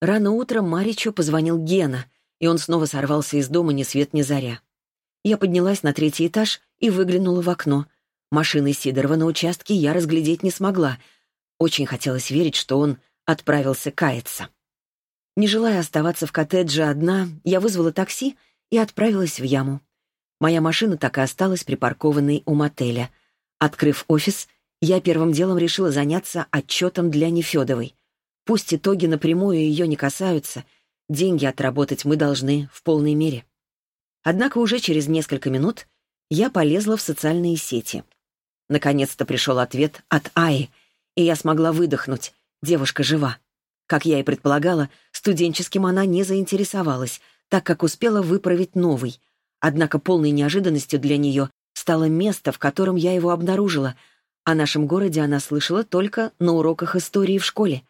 Рано утром Маричу позвонил Гена, и он снова сорвался из дома ни свет ни заря. Я поднялась на третий этаж и выглянула в окно. Машины Сидорова на участке я разглядеть не смогла. Очень хотелось верить, что он отправился каяться. Не желая оставаться в коттедже одна, я вызвала такси и отправилась в яму. Моя машина так и осталась припаркованной у мотеля. Открыв офис, я первым делом решила заняться отчетом для Нефедовой. Пусть итоги напрямую ее не касаются, деньги отработать мы должны в полной мере. Однако уже через несколько минут я полезла в социальные сети. Наконец-то пришел ответ от Аи, и я смогла выдохнуть. Девушка жива. Как я и предполагала, студенческим она не заинтересовалась, так как успела выправить новый. Однако полной неожиданностью для нее стало место, в котором я его обнаружила. О нашем городе она слышала только на уроках истории в школе.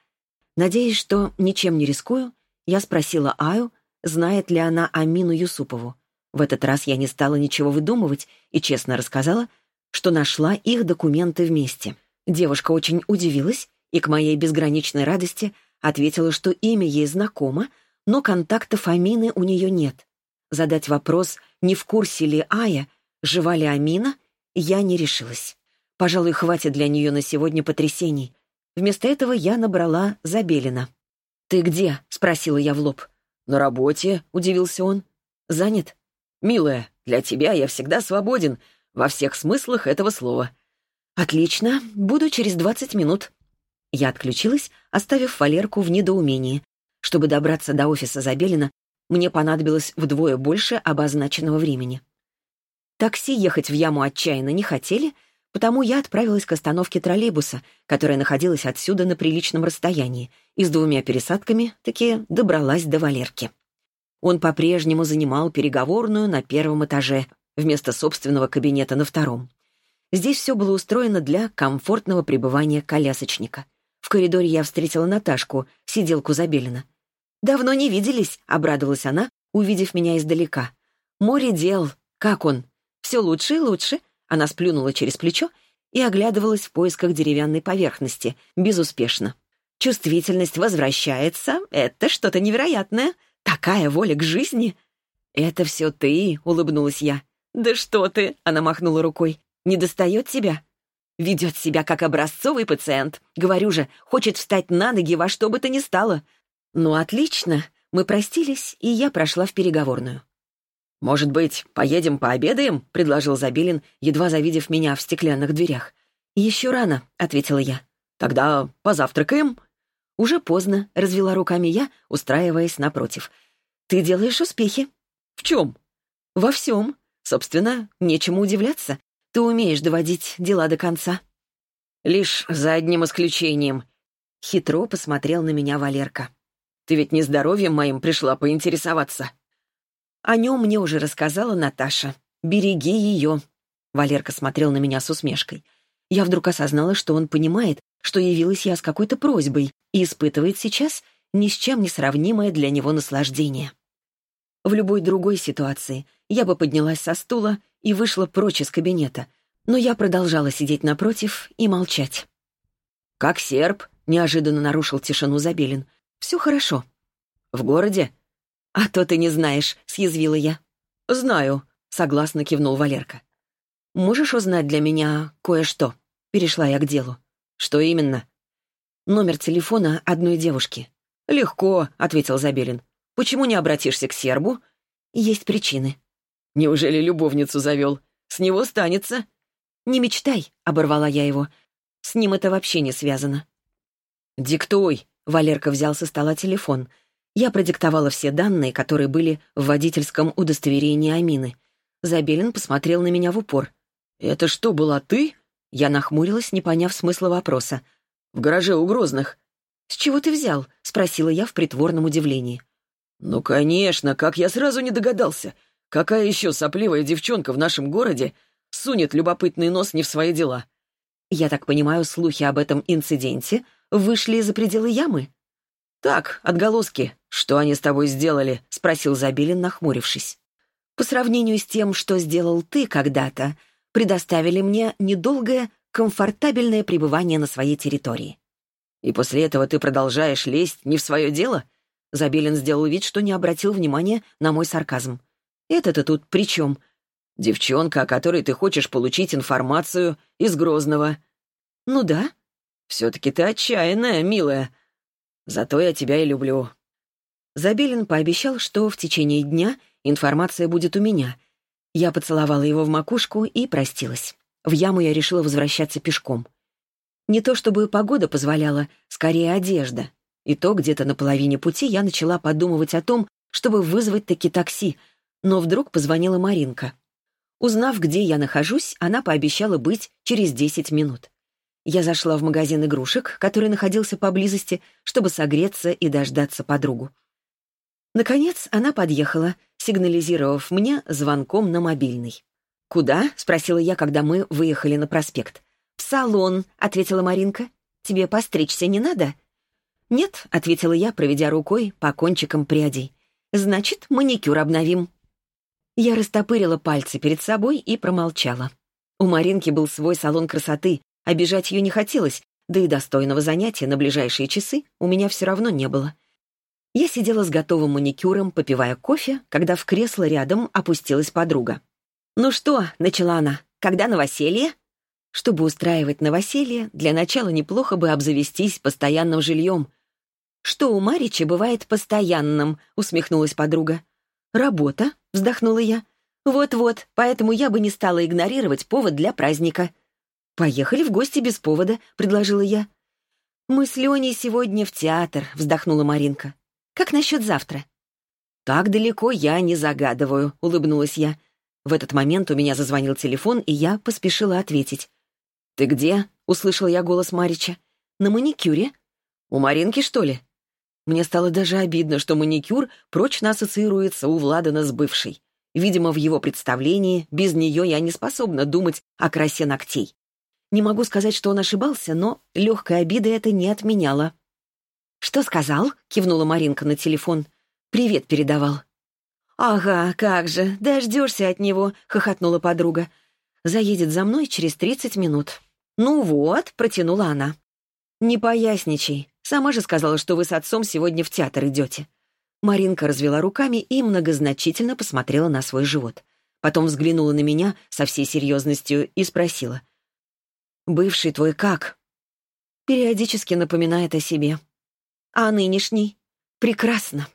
Надеясь, что ничем не рискую, я спросила Аю, знает ли она Амину Юсупову. В этот раз я не стала ничего выдумывать и честно рассказала, что нашла их документы вместе. Девушка очень удивилась и к моей безграничной радости ответила, что имя ей знакомо, но контактов Амины у нее нет. Задать вопрос, не в курсе ли Ая, жива ли Амина, я не решилась. Пожалуй, хватит для нее на сегодня потрясений. Вместо этого я набрала Забелина. «Ты где?» — спросила я в лоб. «На работе», — удивился он. «Занят?» «Милая, для тебя я всегда свободен, во всех смыслах этого слова». «Отлично, буду через двадцать минут». Я отключилась, оставив Валерку в недоумении. Чтобы добраться до офиса Забелина, мне понадобилось вдвое больше обозначенного времени. Такси ехать в яму отчаянно не хотели, потому я отправилась к остановке троллейбуса, которая находилась отсюда на приличном расстоянии, и с двумя пересадками таки добралась до Валерки. Он по-прежнему занимал переговорную на первом этаже, вместо собственного кабинета на втором. Здесь все было устроено для комфортного пребывания колясочника — в коридоре я встретила Наташку, сиделку Забелина. «Давно не виделись», — обрадовалась она, увидев меня издалека. «Море дел. Как он?» «Все лучше и лучше». Она сплюнула через плечо и оглядывалась в поисках деревянной поверхности, безуспешно. «Чувствительность возвращается. Это что-то невероятное. Такая воля к жизни». «Это все ты», — улыбнулась я. «Да что ты!» — она махнула рукой. «Не достает тебя?» Ведет себя как образцовый пациент. Говорю же, хочет встать на ноги во что бы то ни стало. Ну, отлично. Мы простились, и я прошла в переговорную. «Может быть, поедем пообедаем?» — предложил Забелин, едва завидев меня в стеклянных дверях. «Еще рано», — ответила я. «Тогда позавтракаем?» «Уже поздно», — развела руками я, устраиваясь напротив. «Ты делаешь успехи». «В чем?» «Во всем. Собственно, нечему удивляться. Ты умеешь доводить дела до конца». «Лишь за одним исключением». Хитро посмотрел на меня Валерка. «Ты ведь не здоровьем моим пришла поинтересоваться». «О нем мне уже рассказала Наташа. Береги ее». Валерка смотрел на меня с усмешкой. Я вдруг осознала, что он понимает, что явилась я с какой-то просьбой и испытывает сейчас ни с чем не сравнимое для него наслаждение. В любой другой ситуации я бы поднялась со стула и вышла прочь из кабинета, но я продолжала сидеть напротив и молчать. «Как серп?» — неожиданно нарушил тишину Забелин. «Все хорошо». «В городе?» «А то ты не знаешь», — съязвила я. «Знаю», — согласно кивнул Валерка. «Можешь узнать для меня кое-что?» Перешла я к делу. «Что именно?» «Номер телефона одной девушки». «Легко», — ответил Забелин. «Почему не обратишься к сербу?» «Есть причины». Неужели любовницу завел? С него станется?» «Не мечтай», — оборвала я его. «С ним это вообще не связано». «Диктуй», — Валерка взял со стола телефон. Я продиктовала все данные, которые были в водительском удостоверении Амины. Забелин посмотрел на меня в упор. «Это что, была ты?» Я нахмурилась, не поняв смысла вопроса. «В гараже у Грозных». «С чего ты взял?» — спросила я в притворном удивлении. «Ну, конечно, как я сразу не догадался. Какая еще сопливая девчонка в нашем городе сунет любопытный нос не в свои дела? Я так понимаю, слухи об этом инциденте вышли за пределы ямы? Так, отголоски. Что они с тобой сделали? Спросил Забелин, нахмурившись. По сравнению с тем, что сделал ты когда-то, предоставили мне недолгое, комфортабельное пребывание на своей территории. И после этого ты продолжаешь лезть не в свое дело? Забелин сделал вид, что не обратил внимания на мой сарказм. «Это-то тут при чем?» «Девчонка, о которой ты хочешь получить информацию из Грозного». «Ну да». «Все-таки ты отчаянная, милая. Зато я тебя и люблю». Забелин пообещал, что в течение дня информация будет у меня. Я поцеловала его в макушку и простилась. В яму я решила возвращаться пешком. Не то чтобы погода позволяла, скорее одежда. И то где-то на половине пути я начала подумывать о том, чтобы вызвать таки такси, но вдруг позвонила Маринка. Узнав, где я нахожусь, она пообещала быть через 10 минут. Я зашла в магазин игрушек, который находился поблизости, чтобы согреться и дождаться подругу. Наконец она подъехала, сигнализировав мне звонком на мобильный. «Куда?» — спросила я, когда мы выехали на проспект. «В салон», — ответила Маринка. «Тебе постричься не надо?» «Нет», — ответила я, проведя рукой по кончикам прядей. «Значит, маникюр обновим». Я растопырила пальцы перед собой и промолчала. У Маринки был свой салон красоты, обижать ее не хотелось, да и достойного занятия на ближайшие часы у меня все равно не было. Я сидела с готовым маникюром, попивая кофе, когда в кресло рядом опустилась подруга. «Ну что?» — начала она. «Когда новоселье?» Чтобы устраивать новоселье, для начала неплохо бы обзавестись постоянным жильем. «Что у Марича бывает постоянным?» — усмехнулась подруга. «Работа?» — вздохнула я. «Вот-вот, поэтому я бы не стала игнорировать повод для праздника». «Поехали в гости без повода», — предложила я. «Мы с Леней сегодня в театр», — вздохнула Маринка. «Как насчет завтра?» «Так далеко я не загадываю», — улыбнулась я. В этот момент у меня зазвонил телефон, и я поспешила ответить. «Ты где?» — услышал я голос Марича. «На маникюре». «У Маринки, что ли?» Мне стало даже обидно, что маникюр прочно ассоциируется у Владана с бывшей. Видимо, в его представлении без нее я не способна думать о красе ногтей. Не могу сказать, что он ошибался, но легкой обиды это не отменяло. «Что сказал?» — кивнула Маринка на телефон. «Привет передавал». «Ага, как же, дождешься от него», — хохотнула подруга. «Заедет за мной через тридцать минут». «Ну вот», — протянула она. «Не поясничай. Сама же сказала, что вы с отцом сегодня в театр идете». Маринка развела руками и многозначительно посмотрела на свой живот. Потом взглянула на меня со всей серьезностью и спросила. «Бывший твой как?» «Периодически напоминает о себе». «А нынешний?» «Прекрасно».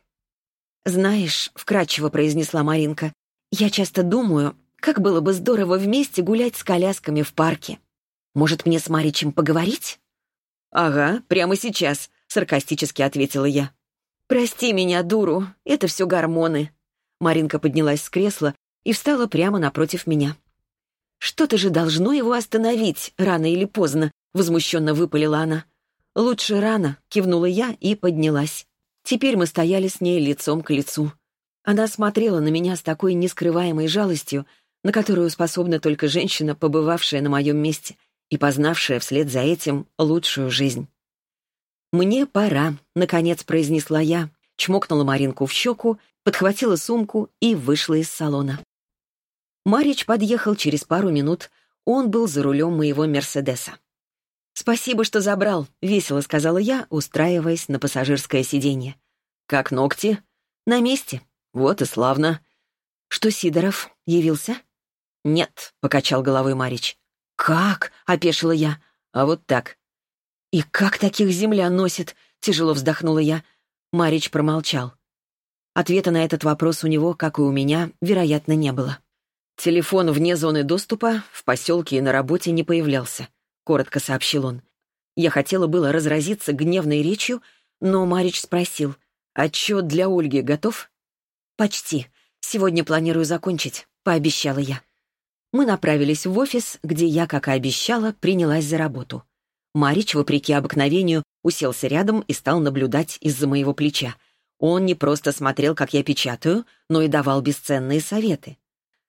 «Знаешь», — вкратчиво произнесла Маринка, «я часто думаю, как было бы здорово вместе гулять с колясками в парке. Может, мне с Маричем поговорить?» «Ага, прямо сейчас», — саркастически ответила я. «Прости меня, дуру, это все гормоны». Маринка поднялась с кресла и встала прямо напротив меня. «Что-то же должно его остановить, рано или поздно», — возмущенно выпалила она. «Лучше рано», — кивнула я и поднялась. Теперь мы стояли с ней лицом к лицу. Она смотрела на меня с такой нескрываемой жалостью, на которую способна только женщина, побывавшая на моем месте и познавшая вслед за этим лучшую жизнь. «Мне пора», — наконец произнесла я, чмокнула Маринку в щеку, подхватила сумку и вышла из салона. Марич подъехал через пару минут, он был за рулем моего «Мерседеса». «Спасибо, что забрал», — весело сказала я, устраиваясь на пассажирское сиденье. «Как ногти?» «На месте». «Вот и славно». «Что, Сидоров, явился?» «Нет», — покачал головой Марич. «Как?» — опешила я. «А вот так». «И как таких земля носит?» — тяжело вздохнула я. Марич промолчал. Ответа на этот вопрос у него, как и у меня, вероятно, не было. Телефон вне зоны доступа в поселке и на работе не появлялся. — коротко сообщил он. Я хотела было разразиться гневной речью, но Марич спросил, «Отчет для Ольги готов?» «Почти. Сегодня планирую закончить», — пообещала я. Мы направились в офис, где я, как и обещала, принялась за работу. Марич, вопреки обыкновению, уселся рядом и стал наблюдать из-за моего плеча. Он не просто смотрел, как я печатаю, но и давал бесценные советы.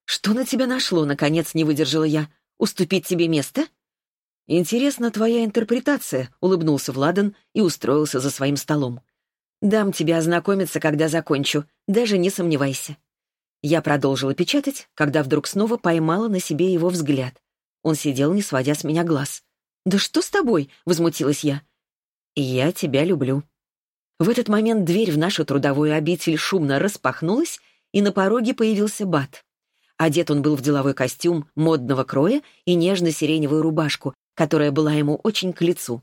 «Что на тебя нашло?» — наконец не выдержала я. «Уступить тебе место?» «Интересна твоя интерпретация», — улыбнулся Владан и устроился за своим столом. «Дам тебе ознакомиться, когда закончу, даже не сомневайся». Я продолжила печатать, когда вдруг снова поймала на себе его взгляд. Он сидел, не сводя с меня глаз. «Да что с тобой?» — возмутилась я. «Я тебя люблю». В этот момент дверь в нашу трудовую обитель шумно распахнулась, и на пороге появился Бат. Одет он был в деловой костюм модного кроя и нежно-сиреневую рубашку, которая была ему очень к лицу.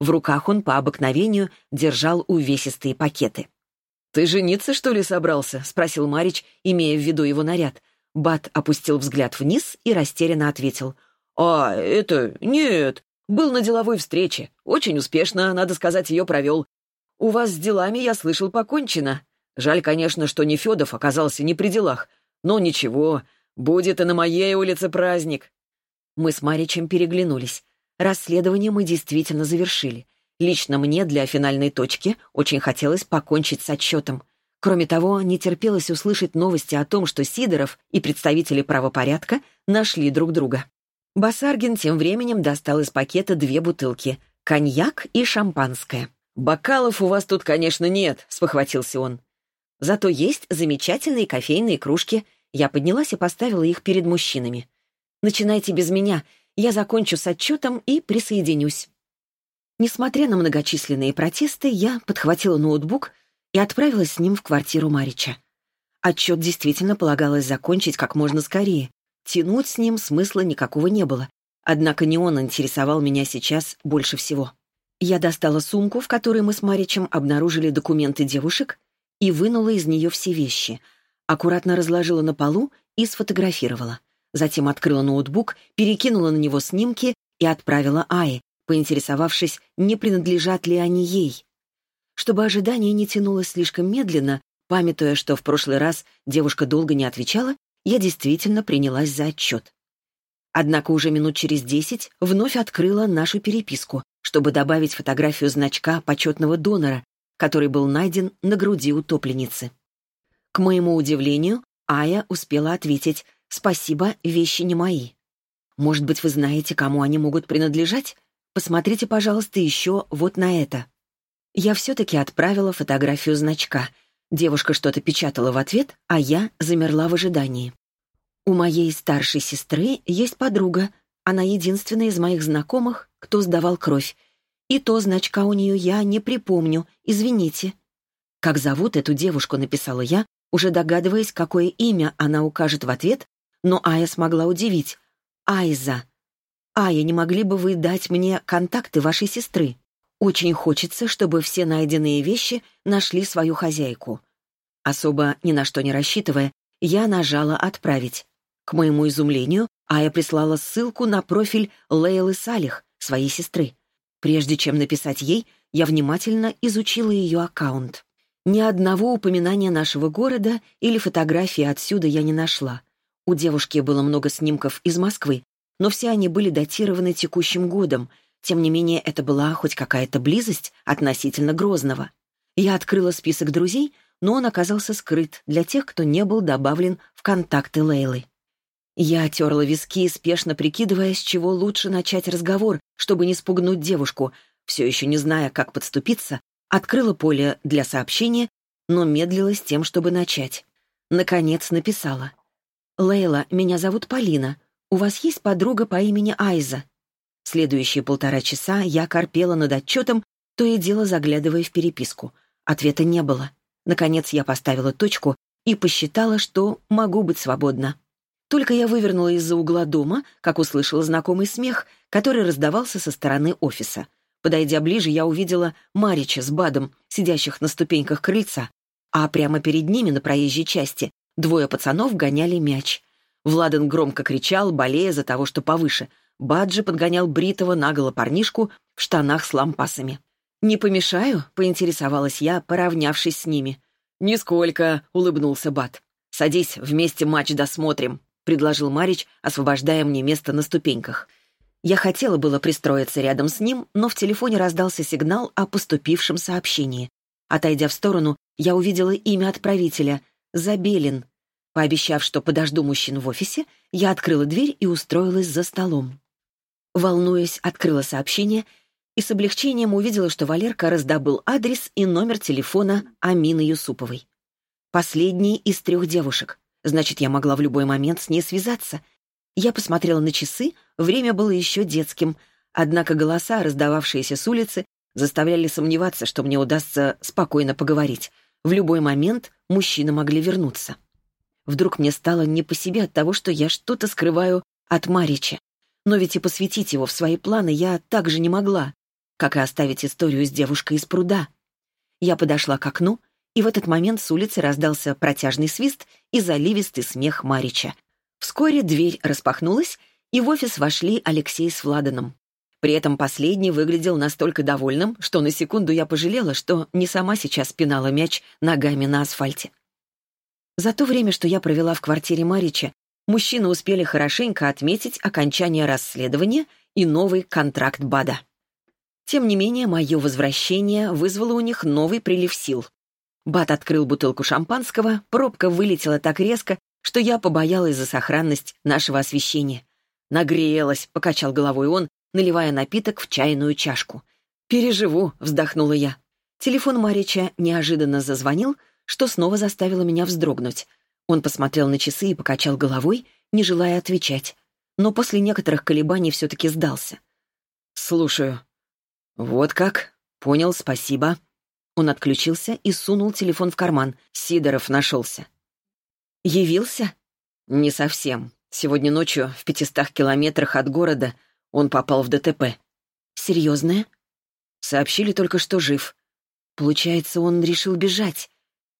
В руках он по обыкновению держал увесистые пакеты. «Ты жениться, что ли, собрался?» — спросил Марич, имея в виду его наряд. Бат опустил взгляд вниз и растерянно ответил. «А, это... нет. Был на деловой встрече. Очень успешно, надо сказать, ее провел. У вас с делами, я слышал, покончено. Жаль, конечно, что Нефедов оказался не при делах. Но ничего, будет и на моей улице праздник». Мы с Маричем переглянулись. Расследование мы действительно завершили. Лично мне для финальной точки очень хотелось покончить с отчетом. Кроме того, не терпелось услышать новости о том, что Сидоров и представители правопорядка нашли друг друга. Басаргин тем временем достал из пакета две бутылки — коньяк и шампанское. «Бокалов у вас тут, конечно, нет», — спохватился он. «Зато есть замечательные кофейные кружки. Я поднялась и поставила их перед мужчинами. Начинайте без меня, я закончу с отчетом и присоединюсь». Несмотря на многочисленные протесты, я подхватила ноутбук и отправилась с ним в квартиру Марича. Отчет действительно полагалось закончить как можно скорее. Тянуть с ним смысла никакого не было. Однако не он интересовал меня сейчас больше всего. Я достала сумку, в которой мы с Маричем обнаружили документы девушек, и вынула из нее все вещи. Аккуратно разложила на полу и сфотографировала. Затем открыла ноутбук, перекинула на него снимки и отправила Ае, поинтересовавшись, не принадлежат ли они ей. Чтобы ожидание не тянулось слишком медленно, памятуя, что в прошлый раз девушка долго не отвечала, я действительно принялась за отчет. Однако уже минут через десять вновь открыла нашу переписку, чтобы добавить фотографию значка почетного донора, который был найден на груди утопленницы. К моему удивлению, Ая успела ответить «Спасибо, вещи не мои». «Может быть, вы знаете, кому они могут принадлежать?» Посмотрите, пожалуйста, еще вот на это. Я все-таки отправила фотографию значка. Девушка что-то печатала в ответ, а я замерла в ожидании. У моей старшей сестры есть подруга. Она единственная из моих знакомых, кто сдавал кровь. И то значка у нее я не припомню, извините. Как зовут эту девушку, написала я, уже догадываясь, какое имя она укажет в ответ, но Ая смогла удивить. Айза. «Ая, не могли бы вы дать мне контакты вашей сестры? Очень хочется, чтобы все найденные вещи нашли свою хозяйку». Особо ни на что не рассчитывая, я нажала «Отправить». К моему изумлению, Ая прислала ссылку на профиль Лейлы Салих, своей сестры. Прежде чем написать ей, я внимательно изучила ее аккаунт. Ни одного упоминания нашего города или фотографии отсюда я не нашла. У девушки было много снимков из Москвы, но все они были датированы текущим годом. Тем не менее, это была хоть какая-то близость относительно Грозного. Я открыла список друзей, но он оказался скрыт для тех, кто не был добавлен в контакты Лейлы. Я терла виски, спешно прикидывая, с чего лучше начать разговор, чтобы не спугнуть девушку. Все еще не зная, как подступиться, открыла поле для сообщения, но медлила с тем, чтобы начать. Наконец написала. «Лейла, меня зовут Полина. «У вас есть подруга по имени Айза?» Следующие полтора часа я корпела над отчетом, то и дело заглядывая в переписку. Ответа не было. Наконец я поставила точку и посчитала, что могу быть свободна. Только я вывернула из-за угла дома, как услышала знакомый смех, который раздавался со стороны офиса. Подойдя ближе, я увидела Марича с Бадом, сидящих на ступеньках крыльца, а прямо перед ними на проезжей части двое пацанов гоняли мяч. Владан громко кричал, болея за того, что повыше. Баджи подгонял бритого наголо парнишку в штанах с лампасами. «Не помешаю?» — поинтересовалась я, поравнявшись с ними. «Нисколько», — улыбнулся Бат. «Садись, вместе матч досмотрим», — предложил Марич, освобождая мне место на ступеньках. Я хотела было пристроиться рядом с ним, но в телефоне раздался сигнал о поступившем сообщении. Отойдя в сторону, я увидела имя отправителя — Забелин. Пообещав, что подожду мужчин в офисе, я открыла дверь и устроилась за столом. Волнуясь, открыла сообщение и с облегчением увидела, что Валерка раздобыл адрес и номер телефона Амины Юсуповой. Последней из трех девушек. Значит, я могла в любой момент с ней связаться. Я посмотрела на часы, время было еще детским, однако голоса, раздававшиеся с улицы, заставляли сомневаться, что мне удастся спокойно поговорить. В любой момент мужчины могли вернуться. Вдруг мне стало не по себе от того, что я что-то скрываю от Марича. Но ведь и посвятить его в свои планы я также не могла, как и оставить историю с девушкой из пруда. Я подошла к окну, и в этот момент с улицы раздался протяжный свист и заливистый смех Марича. Вскоре дверь распахнулась, и в офис вошли Алексей с Владаном. При этом последний выглядел настолько довольным, что на секунду я пожалела, что не сама сейчас пинала мяч ногами на асфальте. За то время, что я провела в квартире Марича, мужчины успели хорошенько отметить окончание расследования и новый контракт БАДа. Тем не менее, мое возвращение вызвало у них новый прилив сил. Бат открыл бутылку шампанского, пробка вылетела так резко, что я побоялась за сохранность нашего освещения. «Нагрелась», — покачал головой он, наливая напиток в чайную чашку. «Переживу», — вздохнула я. Телефон Марича неожиданно зазвонил, что снова заставило меня вздрогнуть. Он посмотрел на часы и покачал головой, не желая отвечать. Но после некоторых колебаний все-таки сдался. «Слушаю». «Вот как? Понял, спасибо». Он отключился и сунул телефон в карман. Сидоров нашелся. «Явился?» «Не совсем. Сегодня ночью, в пятистах километрах от города, он попал в ДТП. Серьезное? Сообщили только, что жив. Получается, он решил бежать.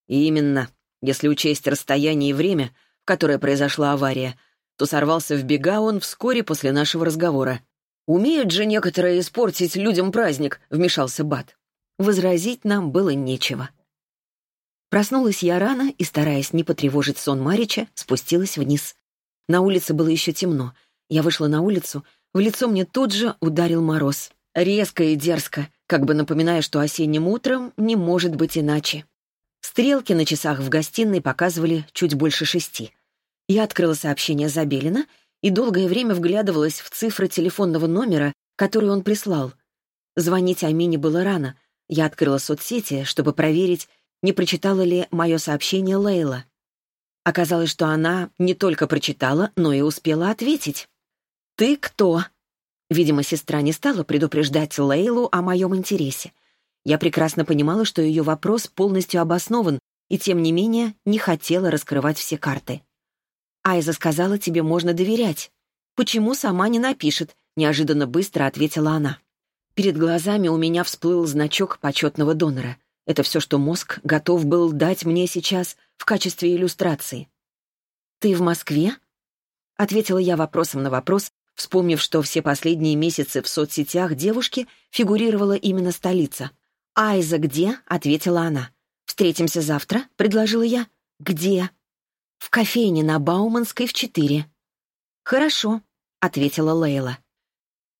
И именно, если учесть расстояние и время, в которое произошла авария, то сорвался в бега он вскоре после нашего разговора. «Умеют же некоторые испортить людям праздник», — вмешался Бат. Возразить нам было нечего. Проснулась я рано и, стараясь не потревожить сон Марича, спустилась вниз. На улице было еще темно. Я вышла на улицу — в лицо мне тут же ударил мороз. Резко и дерзко, как бы напоминая, что осенним утром не может быть иначе. Стрелки на часах в гостиной показывали чуть больше шести. Я открыла сообщение Забелина и долгое время вглядывалась в цифры телефонного номера, который он прислал. Звонить Амине было рано. Я открыла соцсети, чтобы проверить, не прочитала ли мое сообщение Лейла. Оказалось, что она не только прочитала, но и успела ответить. «Ты кто?» Видимо, сестра не стала предупреждать Лейлу о моем интересе. Я прекрасно понимала, что ее вопрос полностью обоснован, и тем не менее не хотела раскрывать все карты. «Айза сказала, тебе можно доверять. Почему сама не напишет?» — неожиданно быстро ответила она. Перед глазами у меня всплыл значок почетного донора. Это все, что мозг готов был дать мне сейчас в качестве иллюстрации. «Ты в Москве?» — ответила я вопросом на вопрос, вспомнив, что все последние месяцы в соцсетях девушки фигурировала именно столица. «Айза где?» — ответила она. «Встретимся завтра?» — предложила я. «Где?» «В кофейне на Бауманской в четыре». «Хорошо», — ответила Лейла.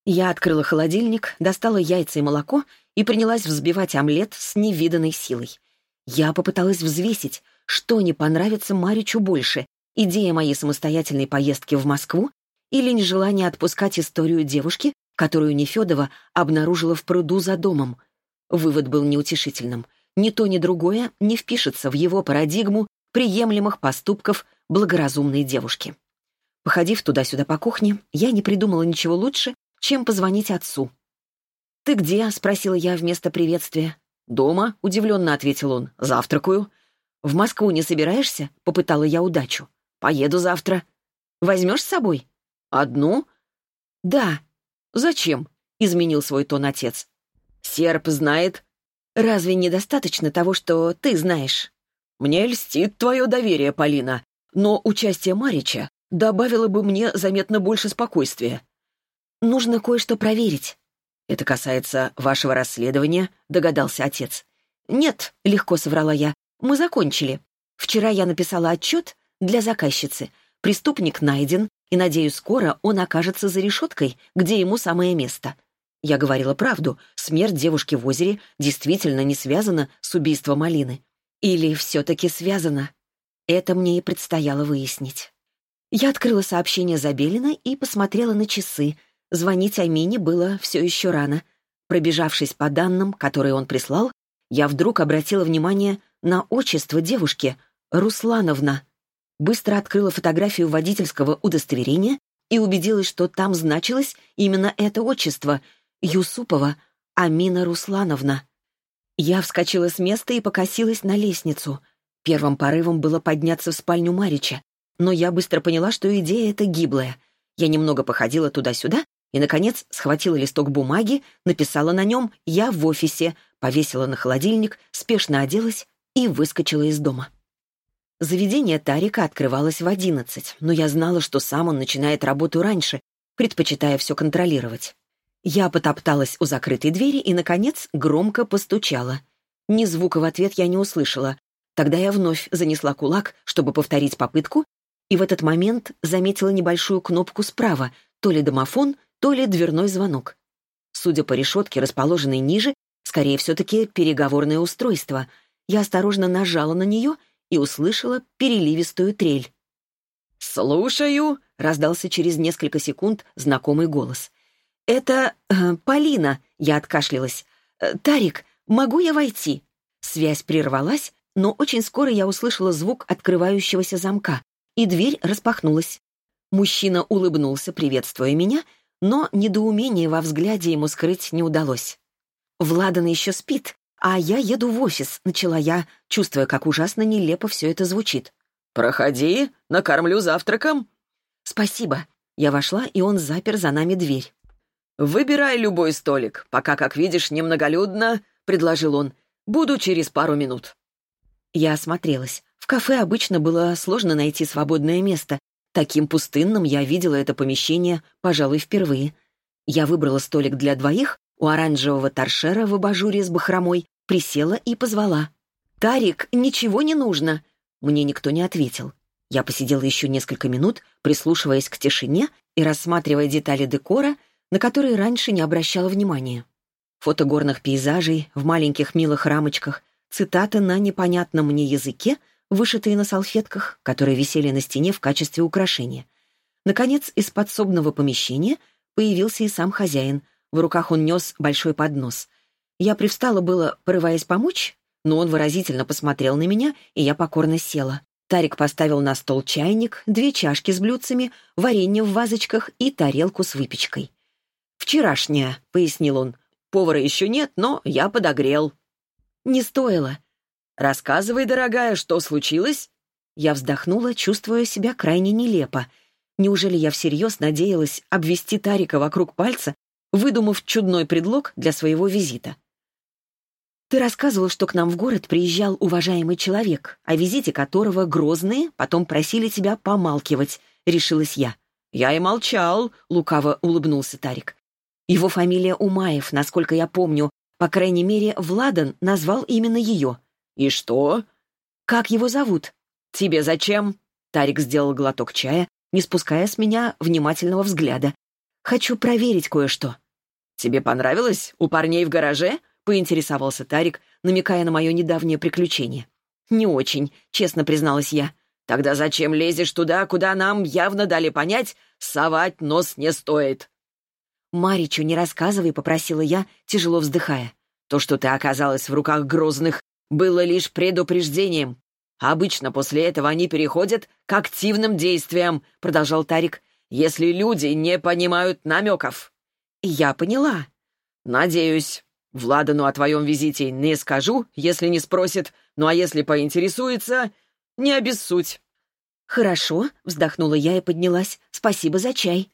Я открыла холодильник, достала яйца и молоко и принялась взбивать омлет с невиданной силой. Я попыталась взвесить, что не понравится Маричу больше — идея моей самостоятельной поездки в Москву или нежелание отпускать историю девушки, которую Нефедова обнаружила в пруду за домом. Вывод был неутешительным. Ни то, ни другое не впишется в его парадигму приемлемых поступков благоразумной девушки. Походив туда-сюда по кухне, я не придумала ничего лучше, чем позвонить отцу. «Ты где?» — спросила я вместо приветствия. «Дома», — удивленно ответил он. «Завтракаю». «В Москву не собираешься?» — попытала я удачу. «Поеду завтра». «Возьмешь с собой?» «Одну?» «Да». «Зачем?» — изменил свой тон отец. «Серп знает». «Разве недостаточно того, что ты знаешь?» «Мне льстит твое доверие, Полина, но участие Марича добавило бы мне заметно больше спокойствия». «Нужно кое-что проверить». «Это касается вашего расследования», — догадался отец. «Нет», — легко соврала я, — «мы закончили. Вчера я написала отчет для заказчицы. Преступник найден, и, надеюсь, скоро он окажется за решеткой, где ему самое место. Я говорила правду, смерть девушки в озере действительно не связана с убийством Алины. Или все-таки связана? Это мне и предстояло выяснить. Я открыла сообщение Забелина и посмотрела на часы. Звонить Амине было все еще рано. Пробежавшись по данным, которые он прислал, я вдруг обратила внимание на отчество девушки — Руслановна быстро открыла фотографию водительского удостоверения и убедилась, что там значилось именно это отчество — Юсупова Амина Руслановна. Я вскочила с места и покосилась на лестницу. Первым порывом было подняться в спальню Марича, но я быстро поняла, что идея эта гиблая. Я немного походила туда-сюда и, наконец, схватила листок бумаги, написала на нем «Я в офисе», повесила на холодильник, спешно оделась и выскочила из дома. Заведение Тарика открывалось в одиннадцать, но я знала, что сам он начинает работу раньше, предпочитая все контролировать. Я потопталась у закрытой двери и, наконец, громко постучала. Ни звука в ответ я не услышала. Тогда я вновь занесла кулак, чтобы повторить попытку, и в этот момент заметила небольшую кнопку справа, то ли домофон, то ли дверной звонок. Судя по решетке, расположенной ниже, скорее все-таки переговорное устройство. Я осторожно нажала на нее — и услышала переливистую трель. «Слушаю», — раздался через несколько секунд знакомый голос. «Это э, Полина», — я откашлялась. «Э, «Тарик, могу я войти?» Связь прервалась, но очень скоро я услышала звук открывающегося замка, и дверь распахнулась. Мужчина улыбнулся, приветствуя меня, но недоумение во взгляде ему скрыть не удалось. «Владан еще спит, «А я еду в офис», — начала я, чувствуя, как ужасно нелепо все это звучит. «Проходи, накормлю завтраком». «Спасибо». Я вошла, и он запер за нами дверь. «Выбирай любой столик. Пока, как видишь, немноголюдно», — предложил он. «Буду через пару минут». Я осмотрелась. В кафе обычно было сложно найти свободное место. Таким пустынным я видела это помещение, пожалуй, впервые. Я выбрала столик для двоих, у оранжевого торшера в абажуре с бахромой присела и позвала. «Тарик, ничего не нужно!» Мне никто не ответил. Я посидела еще несколько минут, прислушиваясь к тишине и рассматривая детали декора, на которые раньше не обращала внимания. Фото горных пейзажей в маленьких милых рамочках, цитаты на непонятном мне языке, вышитые на салфетках, которые висели на стене в качестве украшения. Наконец, из подсобного помещения появился и сам хозяин — в руках он нес большой поднос. Я привстала было, порываясь помочь, но он выразительно посмотрел на меня, и я покорно села. Тарик поставил на стол чайник, две чашки с блюдцами, варенье в вазочках и тарелку с выпечкой. «Вчерашняя», — пояснил он. «Повара еще нет, но я подогрел». «Не стоило». «Рассказывай, дорогая, что случилось?» Я вздохнула, чувствуя себя крайне нелепо. Неужели я всерьез надеялась обвести Тарика вокруг пальца выдумав чудной предлог для своего визита. «Ты рассказывал, что к нам в город приезжал уважаемый человек, о визите которого грозные потом просили тебя помалкивать», — решилась я. «Я и молчал», — лукаво улыбнулся Тарик. «Его фамилия Умаев, насколько я помню. По крайней мере, Владан назвал именно ее». «И что?» «Как его зовут?» «Тебе зачем?» Тарик сделал глоток чая, не спуская с меня внимательного взгляда, Хочу проверить кое-что». «Тебе понравилось? У парней в гараже?» — поинтересовался Тарик, намекая на мое недавнее приключение. «Не очень», — честно призналась я. «Тогда зачем лезешь туда, куда нам явно дали понять, совать нос не стоит?» «Маричу не рассказывай», — попросила я, тяжело вздыхая. «То, что ты оказалась в руках грозных, было лишь предупреждением. Обычно после этого они переходят к активным действиям», — продолжал Тарик если люди не понимают намеков». «Я поняла». «Надеюсь. Владану о твоем визите не скажу, если не спросит, ну а если поинтересуется, не обессудь». «Хорошо», — вздохнула я и поднялась. «Спасибо за чай».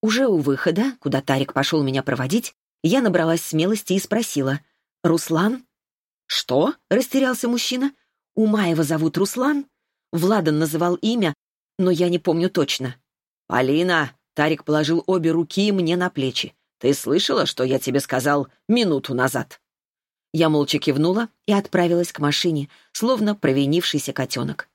Уже у выхода, куда Тарик пошел меня проводить, я набралась смелости и спросила. «Руслан?» «Что?» — растерялся мужчина. «У Маева зовут Руслан?» Владан называл имя, но я не помню точно. «Алина!» — Тарик положил обе руки мне на плечи. «Ты слышала, что я тебе сказал минуту назад?» Я молча кивнула и отправилась к машине, словно провинившийся котенок.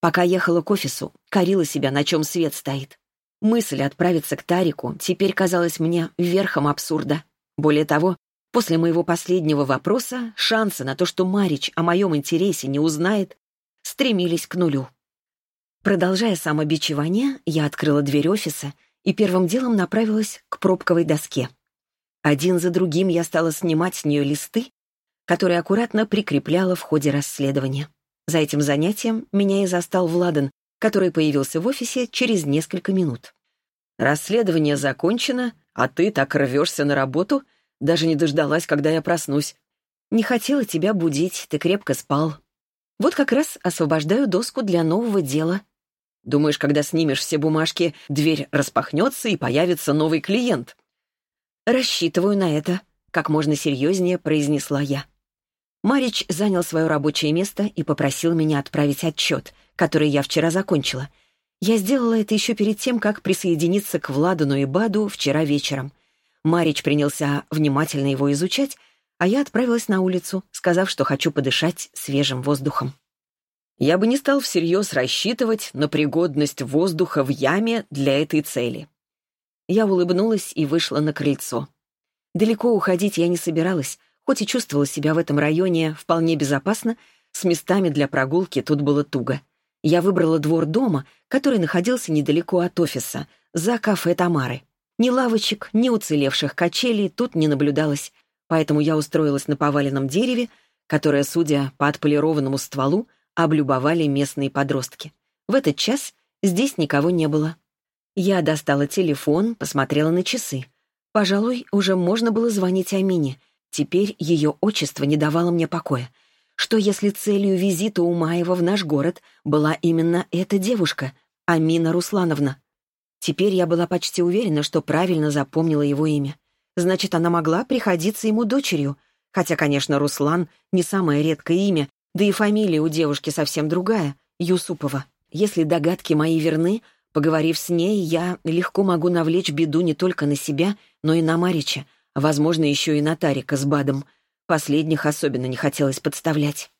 Пока ехала к офису, корила себя, на чем свет стоит. Мысль отправиться к Тарику теперь казалась мне верхом абсурда. Более того, после моего последнего вопроса шансы на то, что Марич о моем интересе не узнает, стремились к нулю. Продолжая самобичевание, я открыла дверь офиса и первым делом направилась к пробковой доске. Один за другим я стала снимать с нее листы, которые аккуратно прикрепляла в ходе расследования. За этим занятием меня и застал Владан, который появился в офисе через несколько минут. «Расследование закончено, а ты так рвешься на работу?» Даже не дождалась, когда я проснусь. Не хотела тебя будить, ты крепко спал. Вот как раз освобождаю доску для нового дела. Думаешь, когда снимешь все бумажки, дверь распахнется и появится новый клиент? Рассчитываю на это, как можно серьезнее произнесла я. Марич занял свое рабочее место и попросил меня отправить отчет, который я вчера закончила. Я сделала это еще перед тем, как присоединиться к Владану и Баду вчера вечером. Марич принялся внимательно его изучать, а я отправилась на улицу, сказав, что хочу подышать свежим воздухом. Я бы не стал всерьез рассчитывать на пригодность воздуха в яме для этой цели. Я улыбнулась и вышла на крыльцо. Далеко уходить я не собиралась, хоть и чувствовала себя в этом районе вполне безопасно, с местами для прогулки тут было туго. Я выбрала двор дома, который находился недалеко от офиса, за кафе Тамары. Ни лавочек, ни уцелевших качелей тут не наблюдалось, поэтому я устроилась на поваленном дереве, которое, судя по отполированному стволу, облюбовали местные подростки. В этот час здесь никого не было. Я достала телефон, посмотрела на часы. Пожалуй, уже можно было звонить Амине. Теперь ее отчество не давало мне покоя. Что если целью визита Умаева в наш город была именно эта девушка, Амина Руслановна? Теперь я была почти уверена, что правильно запомнила его имя. Значит, она могла приходиться ему дочерью. Хотя, конечно, Руслан — не самое редкое имя, да и фамилия у девушки совсем другая — Юсупова. Если догадки мои верны, Поговорив с ней, я легко могу навлечь беду не только на себя, но и на Марича, а, возможно, еще и на Тарика с Бадом. Последних особенно не хотелось подставлять.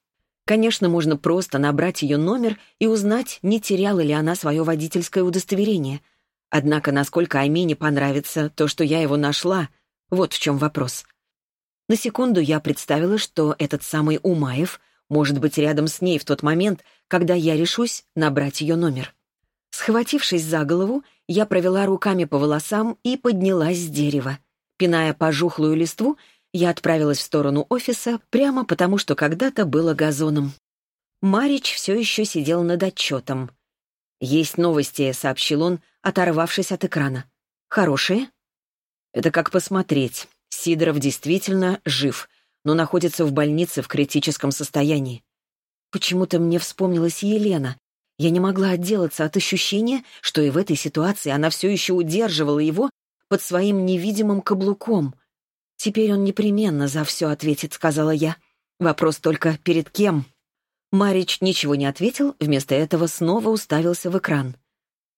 Конечно, можно просто набрать ее номер и узнать, не теряла ли она свое водительское удостоверение. Однако, насколько Амине понравится то, что я его нашла, вот в чем вопрос. На секунду я представила, что этот самый Умаев может быть рядом с ней в тот момент, когда я решусь набрать ее номер. Схватившись за голову, я провела руками по волосам и поднялась с дерева. Пиная пожухлую листву, я отправилась в сторону офиса прямо потому, что когда-то было газоном. Марич все еще сидел над отчетом. «Есть новости», — сообщил он, оторвавшись от экрана. «Хорошие?» «Это как посмотреть. Сидоров действительно жив, но находится в больнице в критическом состоянии. Почему-то мне вспомнилась Елена, я не могла отделаться от ощущения, что и в этой ситуации она все еще удерживала его под своим невидимым каблуком. «Теперь он непременно за все ответит», — сказала я. «Вопрос только перед кем?» Марич ничего не ответил, вместо этого снова уставился в экран.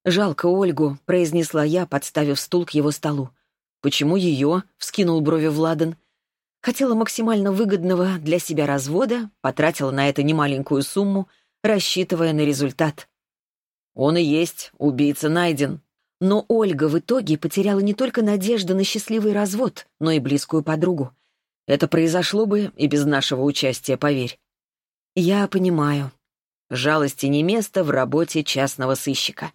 «Жалко Ольгу», — произнесла я, подставив стул к его столу. «Почему ее?» — вскинул брови Владан. Хотела максимально выгодного для себя развода, потратила на это немаленькую сумму — рассчитывая на результат. Он и есть, убийца найден. Но Ольга в итоге потеряла не только надежду на счастливый развод, но и близкую подругу. Это произошло бы и без нашего участия, поверь. Я понимаю. Жалости не место в работе частного сыщика.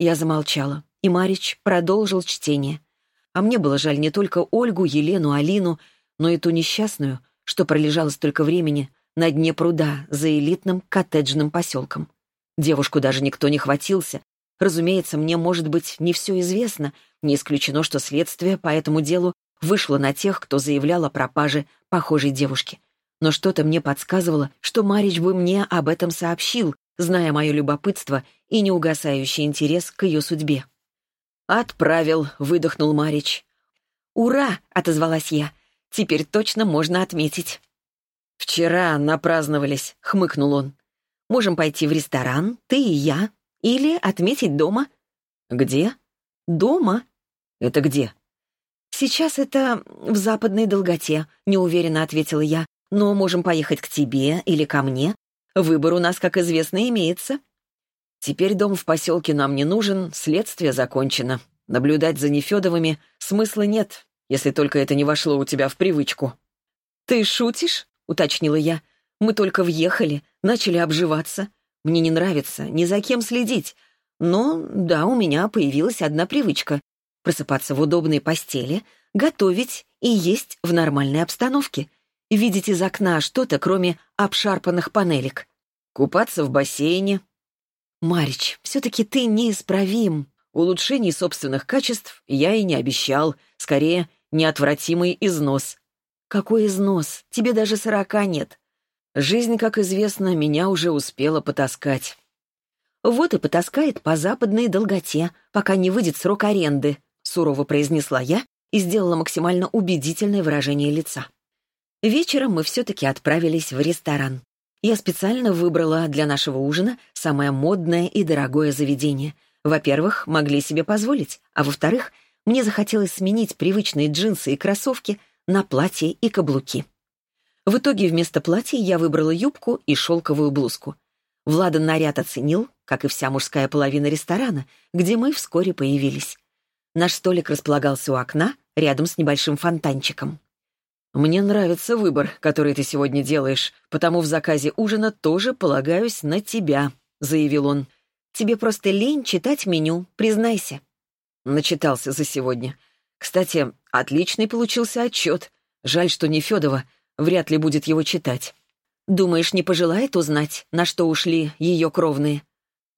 Я замолчала, и Марич продолжил чтение. А мне было жаль не только Ольгу, Елену, Алину, но и ту несчастную, что пролежала столько времени, на дне пруда за элитным коттеджным поселком. Девушку даже никто не хватился. Разумеется, мне, может быть, не все известно, не исключено, что следствие по этому делу вышло на тех, кто заявлял о пропаже похожей девушки. Но что-то мне подсказывало, что Марич бы мне об этом сообщил, зная мое любопытство и неугасающий интерес к ее судьбе. «Отправил», — выдохнул Марич. «Ура!» — отозвалась я. «Теперь точно можно отметить». «Вчера напраздновались», — хмыкнул он. «Можем пойти в ресторан, ты и я, или отметить дома». «Где?» «Дома». «Это где?» «Сейчас это в западной долготе», — неуверенно ответила я. «Но можем поехать к тебе или ко мне. Выбор у нас, как известно, имеется». «Теперь дом в поселке нам не нужен, следствие закончено. Наблюдать за Нефедовыми смысла нет, если только это не вошло у тебя в привычку». «Ты шутишь?» — уточнила я. «Мы только въехали, начали обживаться. Мне не нравится ни за кем следить. Но, да, у меня появилась одна привычка — просыпаться в удобной постели, готовить и есть в нормальной обстановке. Видеть из окна что-то, кроме обшарпанных панелек. Купаться в бассейне. Марич, все-таки ты неисправим. Улучшений собственных качеств я и не обещал. Скорее, неотвратимый износ. Какой износ? Тебе даже сорока нет. Жизнь, как известно, меня уже успела потаскать. Вот и потаскает по западной долготе, пока не выйдет срок аренды, сурово произнесла я и сделала максимально убедительное выражение лица. Вечером мы все-таки отправились в ресторан. Я специально выбрала для нашего ужина самое модное и дорогое заведение. Во-первых, могли себе позволить, а во-вторых, мне захотелось сменить привычные джинсы и кроссовки на платье и каблуки. В итоге вместо платья я выбрала юбку и шелковую блузку. Владан наряд оценил, как и вся мужская половина ресторана, где мы вскоре появились. Наш столик располагался у окна, рядом с небольшим фонтанчиком. «Мне нравится выбор, который ты сегодня делаешь, потому в заказе ужина тоже полагаюсь на тебя», — заявил он. «Тебе просто лень читать меню, признайся». Начитался за сегодня. Кстати, отличный получился отчет. Жаль, что не Федова, вряд ли будет его читать. Думаешь, не пожелает узнать, на что ушли ее кровные?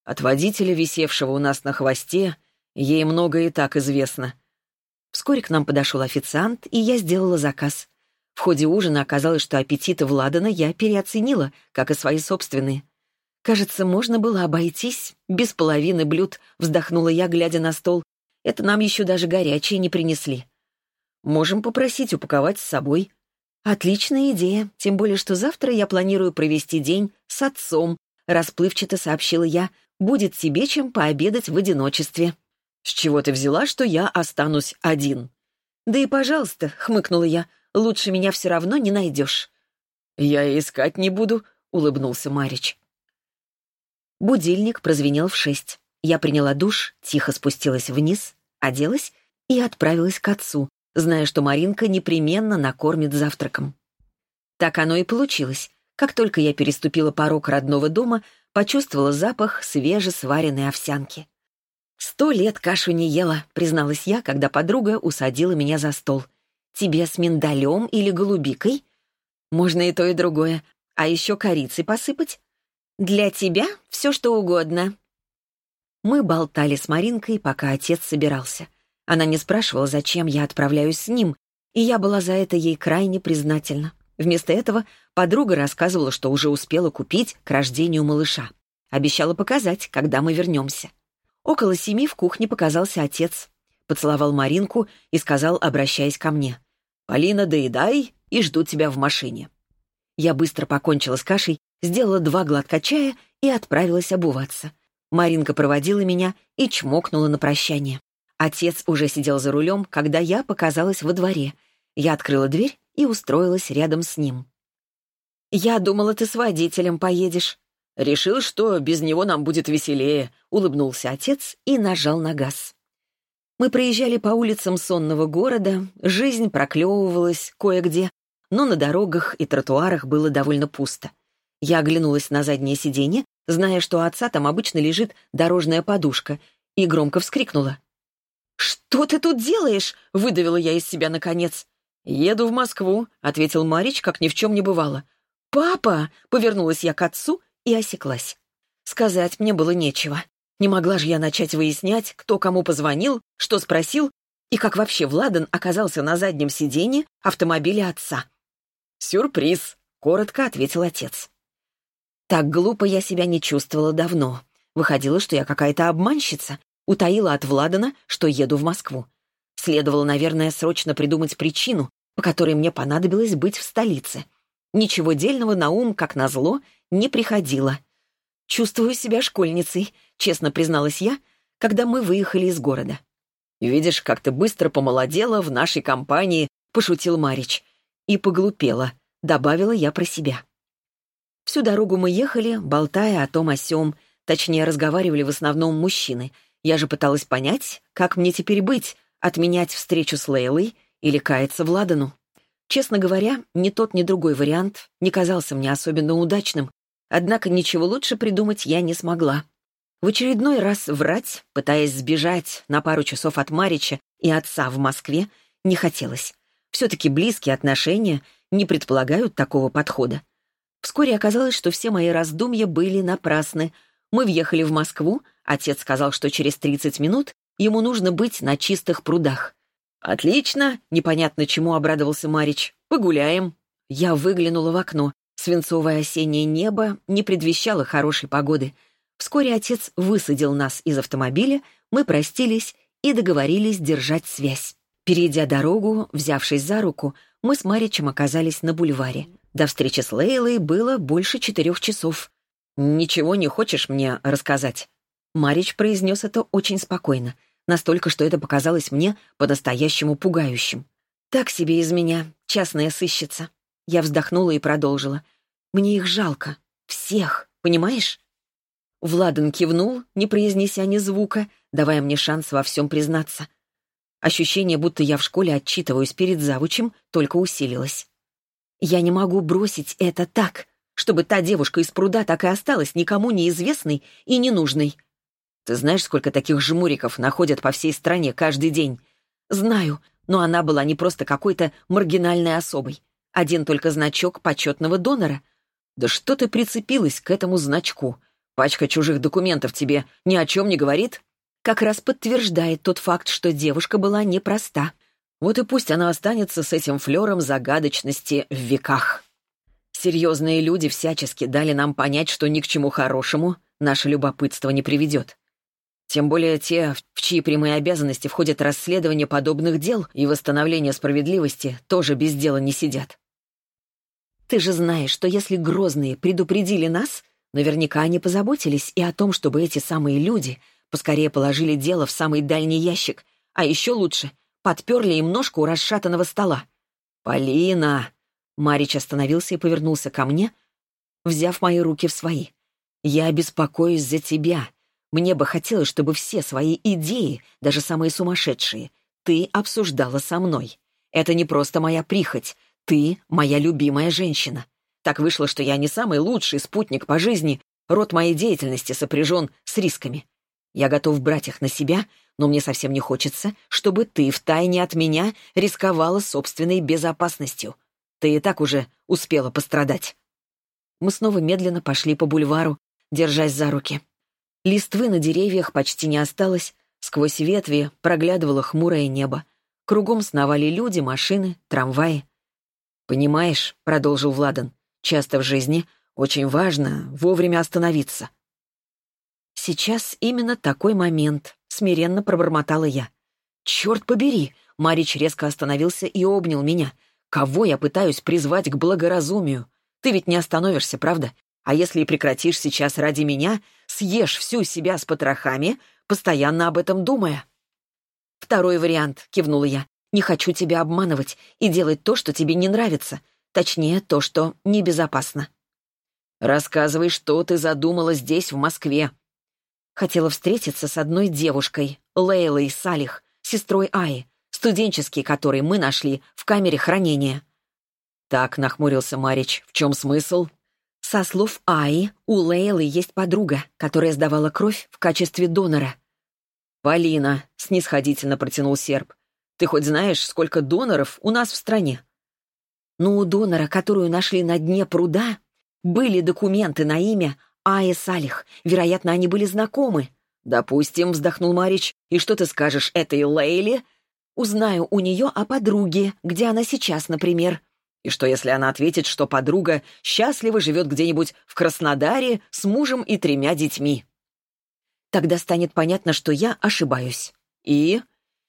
От водителя, висевшего у нас на хвосте, ей многое и так известно. Вскоре к нам подошел официант, и я сделала заказ. В ходе ужина оказалось, что аппетиты Владана я переоценила, как и свои собственные. Кажется, можно было обойтись без половины блюд, вздохнула я, глядя на стол. Это нам еще даже горячее не принесли. Можем попросить упаковать с собой. Отличная идея, тем более, что завтра я планирую провести день с отцом, расплывчато сообщила я. Будет тебе чем пообедать в одиночестве. С чего ты взяла, что я останусь один? Да и пожалуйста, хмыкнула я, Лучше меня все равно не найдешь». «Я искать не буду», — улыбнулся Марич. Будильник прозвенел в шесть. Я приняла душ, тихо спустилась вниз, оделась и отправилась к отцу, зная, что Маринка непременно накормит завтраком. Так оно и получилось. Как только я переступила порог родного дома, почувствовала запах свежесваренной овсянки. «Сто лет кашу не ела», — призналась я, когда подруга усадила меня за стол. Тебе с миндалем или голубикой? Можно и то, и другое. А еще корицей посыпать? Для тебя все что угодно. Мы болтали с Маринкой, пока отец собирался. Она не спрашивала, зачем я отправляюсь с ним, и я была за это ей крайне признательна. Вместо этого подруга рассказывала, что уже успела купить к рождению малыша. Обещала показать, когда мы вернемся. Около семи в кухне показался отец. Поцеловал Маринку и сказал, обращаясь ко мне. «Полина, доедай и жду тебя в машине». Я быстро покончила с кашей, сделала два глотка чая и отправилась обуваться. Маринка проводила меня и чмокнула на прощание. Отец уже сидел за рулем, когда я показалась во дворе. Я открыла дверь и устроилась рядом с ним. «Я думала, ты с водителем поедешь». «Решил, что без него нам будет веселее», — улыбнулся отец и нажал на газ. Мы проезжали по улицам сонного города, жизнь проклевывалась кое-где, но на дорогах и тротуарах было довольно пусто. Я оглянулась на заднее сиденье, зная, что у отца там обычно лежит дорожная подушка, и громко вскрикнула. «Что ты тут делаешь?» — выдавила я из себя наконец. «Еду в Москву», — ответил Марич, как ни в чем не бывало. «Папа!» — повернулась я к отцу и осеклась. Сказать мне было нечего. Не могла же я начать выяснять, кто кому позвонил, что спросил и как вообще Владан оказался на заднем сиденье автомобиля отца. «Сюрприз», — коротко ответил отец. Так глупо я себя не чувствовала давно. Выходило, что я какая-то обманщица, утаила от Владана, что еду в Москву. Следовало, наверное, срочно придумать причину, по которой мне понадобилось быть в столице. Ничего дельного на ум, как назло, не приходило. Чувствую себя школьницей, — честно призналась я, когда мы выехали из города. «Видишь, как ты быстро помолодела в нашей компании», — пошутил Марич. «И поглупела», — добавила я про себя. Всю дорогу мы ехали, болтая о том о сём, точнее, разговаривали в основном мужчины. Я же пыталась понять, как мне теперь быть, отменять встречу с Лейлой или каяться Владану. Честно говоря, ни тот, ни другой вариант не казался мне особенно удачным, однако ничего лучше придумать я не смогла. В очередной раз врать, пытаясь сбежать на пару часов от Марича и отца в Москве, не хотелось. Все-таки близкие отношения не предполагают такого подхода. Вскоре оказалось, что все мои раздумья были напрасны. Мы въехали в Москву, отец сказал, что через 30 минут ему нужно быть на чистых прудах. «Отлично!» — непонятно чему обрадовался Марич. «Погуляем!» Я выглянула в окно. Свинцовое осеннее небо не предвещало хорошей погоды. Вскоре отец высадил нас из автомобиля, мы простились и договорились держать связь. Перейдя дорогу, взявшись за руку, мы с Маричем оказались на бульваре. До встречи с Лейлой было больше четырех часов. «Ничего не хочешь мне рассказать?» Марич произнес это очень спокойно, настолько, что это показалось мне по-настоящему пугающим. «Так себе из меня, частная сыщица». Я вздохнула и продолжила. «Мне их жалко. Всех, понимаешь?» Владан кивнул, не произнеся ни звука, давая мне шанс во всем признаться. Ощущение, будто я в школе отчитываюсь перед завучем, только усилилось. Я не могу бросить это так, чтобы та девушка из пруда так и осталась никому неизвестной и ненужной. Ты знаешь, сколько таких жмуриков находят по всей стране каждый день? Знаю, но она была не просто какой-то маргинальной особой. Один только значок почетного донора. Да что ты прицепилась к этому значку? Пачка чужих документов тебе ни о чем не говорит? как раз подтверждает тот факт, что девушка была непроста. Вот и пусть она останется с этим флером загадочности в веках. Серьезные люди всячески дали нам понять, что ни к чему хорошему наше любопытство не приведет. Тем более те, в чьи прямые обязанности входят расследование подобных дел и восстановление справедливости, тоже без дела не сидят. Ты же знаешь, что если грозные предупредили нас, наверняка они позаботились и о том, чтобы эти самые люди — Поскорее положили дело в самый дальний ящик, а еще лучше — подперли им ножку расшатанного стола. «Полина!» Марич остановился и повернулся ко мне, взяв мои руки в свои. «Я беспокоюсь за тебя. Мне бы хотелось, чтобы все свои идеи, даже самые сумасшедшие, ты обсуждала со мной. Это не просто моя прихоть. Ты — моя любимая женщина. Так вышло, что я не самый лучший спутник по жизни, род моей деятельности сопряжен с рисками. Я готов брать их на себя, но мне совсем не хочется, чтобы ты втайне от меня рисковала собственной безопасностью. Ты и так уже успела пострадать. Мы снова медленно пошли по бульвару, держась за руки. Листвы на деревьях почти не осталось, сквозь ветви проглядывало хмурое небо. Кругом сновали люди, машины, трамваи. «Понимаешь», — продолжил Владан, — «часто в жизни очень важно вовремя остановиться, «Сейчас именно такой момент», — смиренно пробормотала я. «Черт побери!» — Марич резко остановился и обнял меня. «Кого я пытаюсь призвать к благоразумию? Ты ведь не остановишься, правда? А если и прекратишь сейчас ради меня, съешь всю себя с потрохами, постоянно об этом думая». «Второй вариант», — кивнула я. «Не хочу тебя обманывать и делать то, что тебе не нравится. Точнее, то, что небезопасно». «Рассказывай, что ты задумала здесь, в Москве», Хотела встретиться с одной девушкой, Лейлой Салих, сестрой Аи, студенческий, который мы нашли в камере хранения. Так нахмурился Марич. В чем смысл? Со слов Аи, у Лейлы есть подруга, которая сдавала кровь в качестве донора. «Полина», — снисходительно протянул серб, — «ты хоть знаешь, сколько доноров у нас в стране?» «Ну, у донора, которую нашли на дне пруда, были документы на имя Ая Салих. Вероятно, они были знакомы. «Допустим», — вздохнул Марич. «И что ты скажешь этой Лейле?» «Узнаю у нее о подруге, где она сейчас, например». «И что, если она ответит, что подруга счастливо живет где-нибудь в Краснодаре с мужем и тремя детьми?» Тогда станет понятно, что я ошибаюсь. И?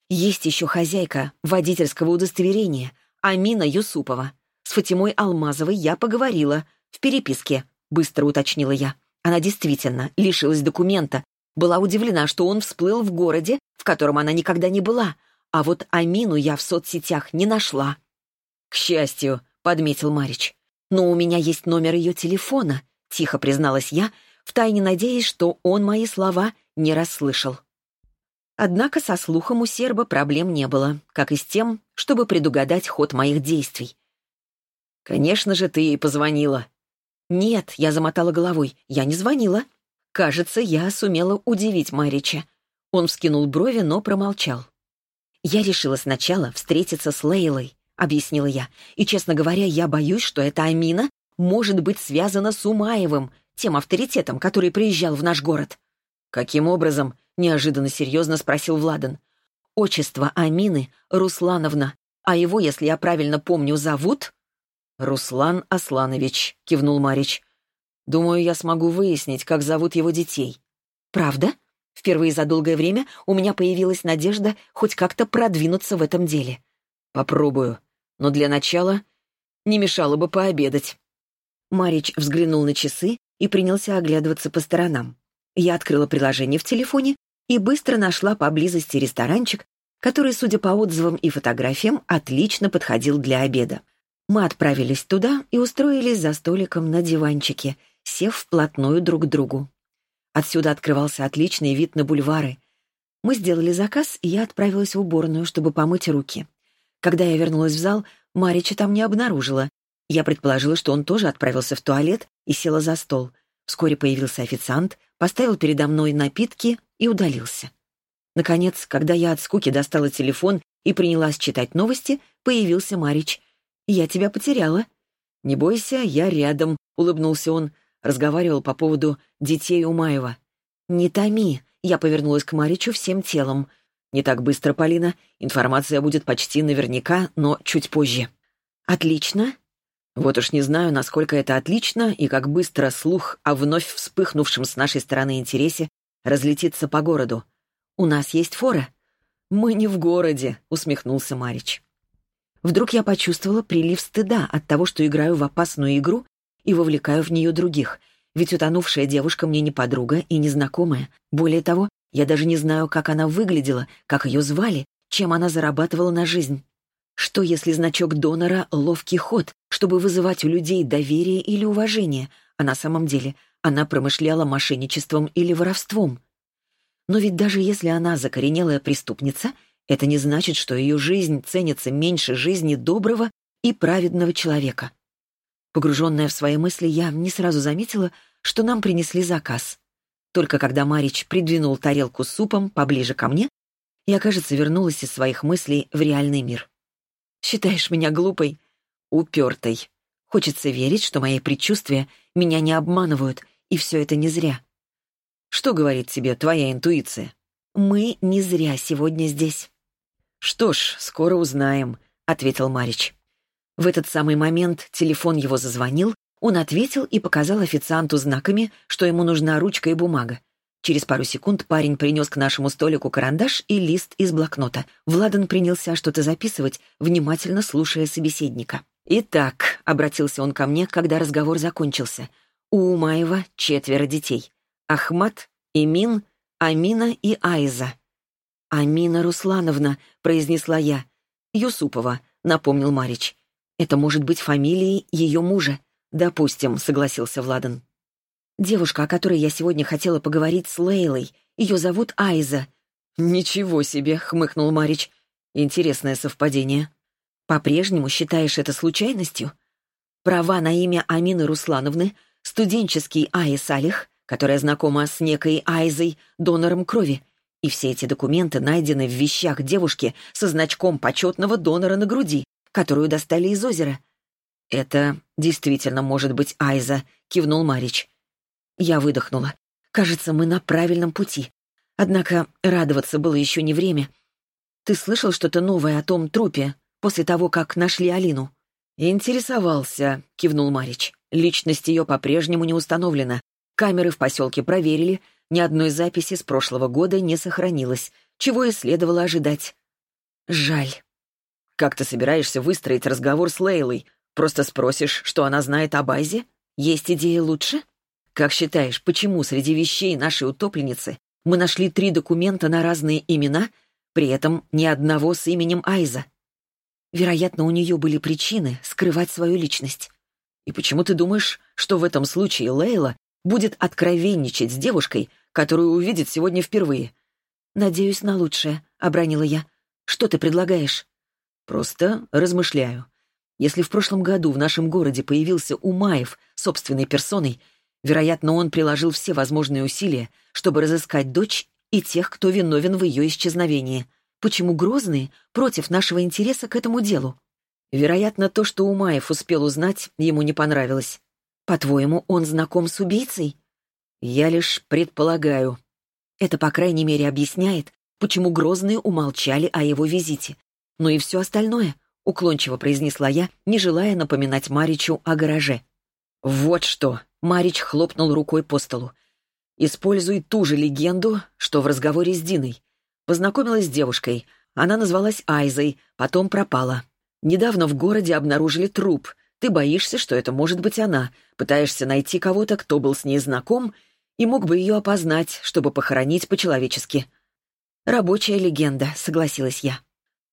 Есть еще хозяйка водительского удостоверения, Амина Юсупова. С Фатимой Алмазовой я поговорила, в переписке, быстро уточнила я. Она действительно лишилась документа, была удивлена, что он всплыл в городе, в котором она никогда не была, а вот Амину я в соцсетях не нашла. «К счастью», — подметил Марич. «Но у меня есть номер ее телефона», — тихо призналась я, втайне надеясь, что он мои слова не расслышал. Однако со слухом у серба проблем не было, как и с тем, чтобы предугадать ход моих действий. «Конечно же, ты ей позвонила», «Нет», — я замотала головой, — «я не звонила». Кажется, я сумела удивить Марича. Он вскинул брови, но промолчал. «Я решила сначала встретиться с Лейлой», — объяснила я. «И, честно говоря, я боюсь, что эта Амина может быть связана с Умаевым, тем авторитетом, который приезжал в наш город». «Каким образом?» — неожиданно серьезно спросил Владан. Отчество Амины — Руслановна. А его, если я правильно помню, зовут...» «Руслан Асланович», — кивнул Марич. «Думаю, я смогу выяснить, как зовут его детей». «Правда?» Впервые за долгое время у меня появилась надежда хоть как-то продвинуться в этом деле. «Попробую. Но для начала не мешало бы пообедать». Марич взглянул на часы и принялся оглядываться по сторонам. Я открыла приложение в телефоне и быстро нашла поблизости ресторанчик, который, судя по отзывам и фотографиям, отлично подходил для обеда. Мы отправились туда и устроились за столиком на диванчике, сев вплотную друг к другу. Отсюда открывался отличный вид на бульвары. Мы сделали заказ, и я отправилась в уборную, чтобы помыть руки. Когда я вернулась в зал, Марича там не обнаружила. Я предположила, что он тоже отправился в туалет и села за стол. Вскоре появился официант, поставил передо мной напитки и удалился. Наконец, когда я от скуки достала телефон и принялась читать новости, появился Марич. «Я тебя потеряла». «Не бойся, я рядом», — улыбнулся он разговаривал по поводу детей Умаева. «Не томи», — я повернулась к Маричу всем телом. «Не так быстро, Полина. Информация будет почти наверняка, но чуть позже». «Отлично». Вот уж не знаю, насколько это отлично и как быстро слух о вновь вспыхнувшем с нашей стороны интересе разлетится по городу. «У нас есть фора». «Мы не в городе», — усмехнулся Марич. Вдруг я почувствовала прилив стыда от того, что играю в опасную игру и вовлекаю в нее других, ведь утонувшая девушка мне не подруга и не знакомая. Более того, я даже не знаю, как она выглядела, как ее звали, чем она зарабатывала на жизнь. Что, если значок донора — ловкий ход, чтобы вызывать у людей доверие или уважение, а на самом деле она промышляла мошенничеством или воровством? Но ведь даже если она закоренелая преступница, это не значит, что ее жизнь ценится меньше жизни доброго и праведного человека. Погруженная в свои мысли, я не сразу заметила, что нам принесли заказ. Только когда Марич придвинул тарелку с супом поближе ко мне, я, кажется, вернулась из своих мыслей в реальный мир. «Считаешь меня глупой?» «Упертой. Хочется верить, что мои предчувствия меня не обманывают, и все это не зря». «Что говорит тебе твоя интуиция?» «Мы не зря сегодня здесь». «Что ж, скоро узнаем», — ответил Марич. В этот самый момент телефон его зазвонил, он ответил и показал официанту знаками, что ему нужна ручка и бумага. Через пару секунд парень принес к нашему столику карандаш и лист из блокнота. Владан принялся что-то записывать, внимательно слушая собеседника. «Итак», — обратился он ко мне, когда разговор закончился, «у Умаева четверо детей. Ахмат, Имин, Амина и Айза». «Амина Руслановна», — произнесла я. «Юсупова», — напомнил Марич. Это может быть фамилией ее мужа. Допустим, согласился Владан. Девушка, о которой я сегодня хотела поговорить с Лейлой, ее зовут Айза. Ничего себе, хмыкнул Марич. Интересное совпадение. По-прежнему считаешь это случайностью? Права на имя Амины Руслановны, студенческий Айя Салих, которая знакома с некой Айзой, донором крови, и все эти документы найдены в вещах девушки со значком почетного донора на груди, которую достали из озера. «Это действительно может быть Айза», — кивнул Марич. Я выдохнула. «Кажется, мы на правильном пути. Однако радоваться было еще не время. Ты слышал что-то новое о том трупе после того, как нашли Алину?» «Интересовался», — кивнул Марич. «Личность ее по-прежнему не установлена. Камеры в поселке проверили, ни одной записи с прошлого года не сохранилось, чего и следовало ожидать». «Жаль», как ты собираешься выстроить разговор с Лейлой? Просто спросишь, что она знает о базе? Есть идея лучше? Как считаешь, почему среди вещей нашей утопленницы мы нашли три документа на разные имена, при этом ни одного с именем Айза? Вероятно, у нее были причины скрывать свою личность. И почему ты думаешь, что в этом случае Лейла будет откровенничать с девушкой, которую увидит сегодня впервые? «Надеюсь на лучшее», — обронила я. «Что ты предлагаешь?» Просто размышляю. Если в прошлом году в нашем городе появился Умаев собственной персоной, вероятно, он приложил все возможные усилия, чтобы разыскать дочь и тех, кто виновен в ее исчезновении. Почему Грозные против нашего интереса к этому делу? Вероятно, то, что Умаев успел узнать, ему не понравилось. По-твоему, он знаком с убийцей? Я лишь предполагаю. Это, по крайней мере, объясняет, почему Грозные умолчали о его визите. Но и все остальное, — уклончиво произнесла я, не желая напоминать Маричу о гараже. «Вот что!» — Марич хлопнул рукой по столу. «Используй ту же легенду, что в разговоре с Диной. Познакомилась с девушкой. Она назвалась Айзой, потом пропала. Недавно в городе обнаружили труп. Ты боишься, что это может быть она. Пытаешься найти кого-то, кто был с ней знаком и мог бы ее опознать, чтобы похоронить по-человечески. «Рабочая легенда», — согласилась я.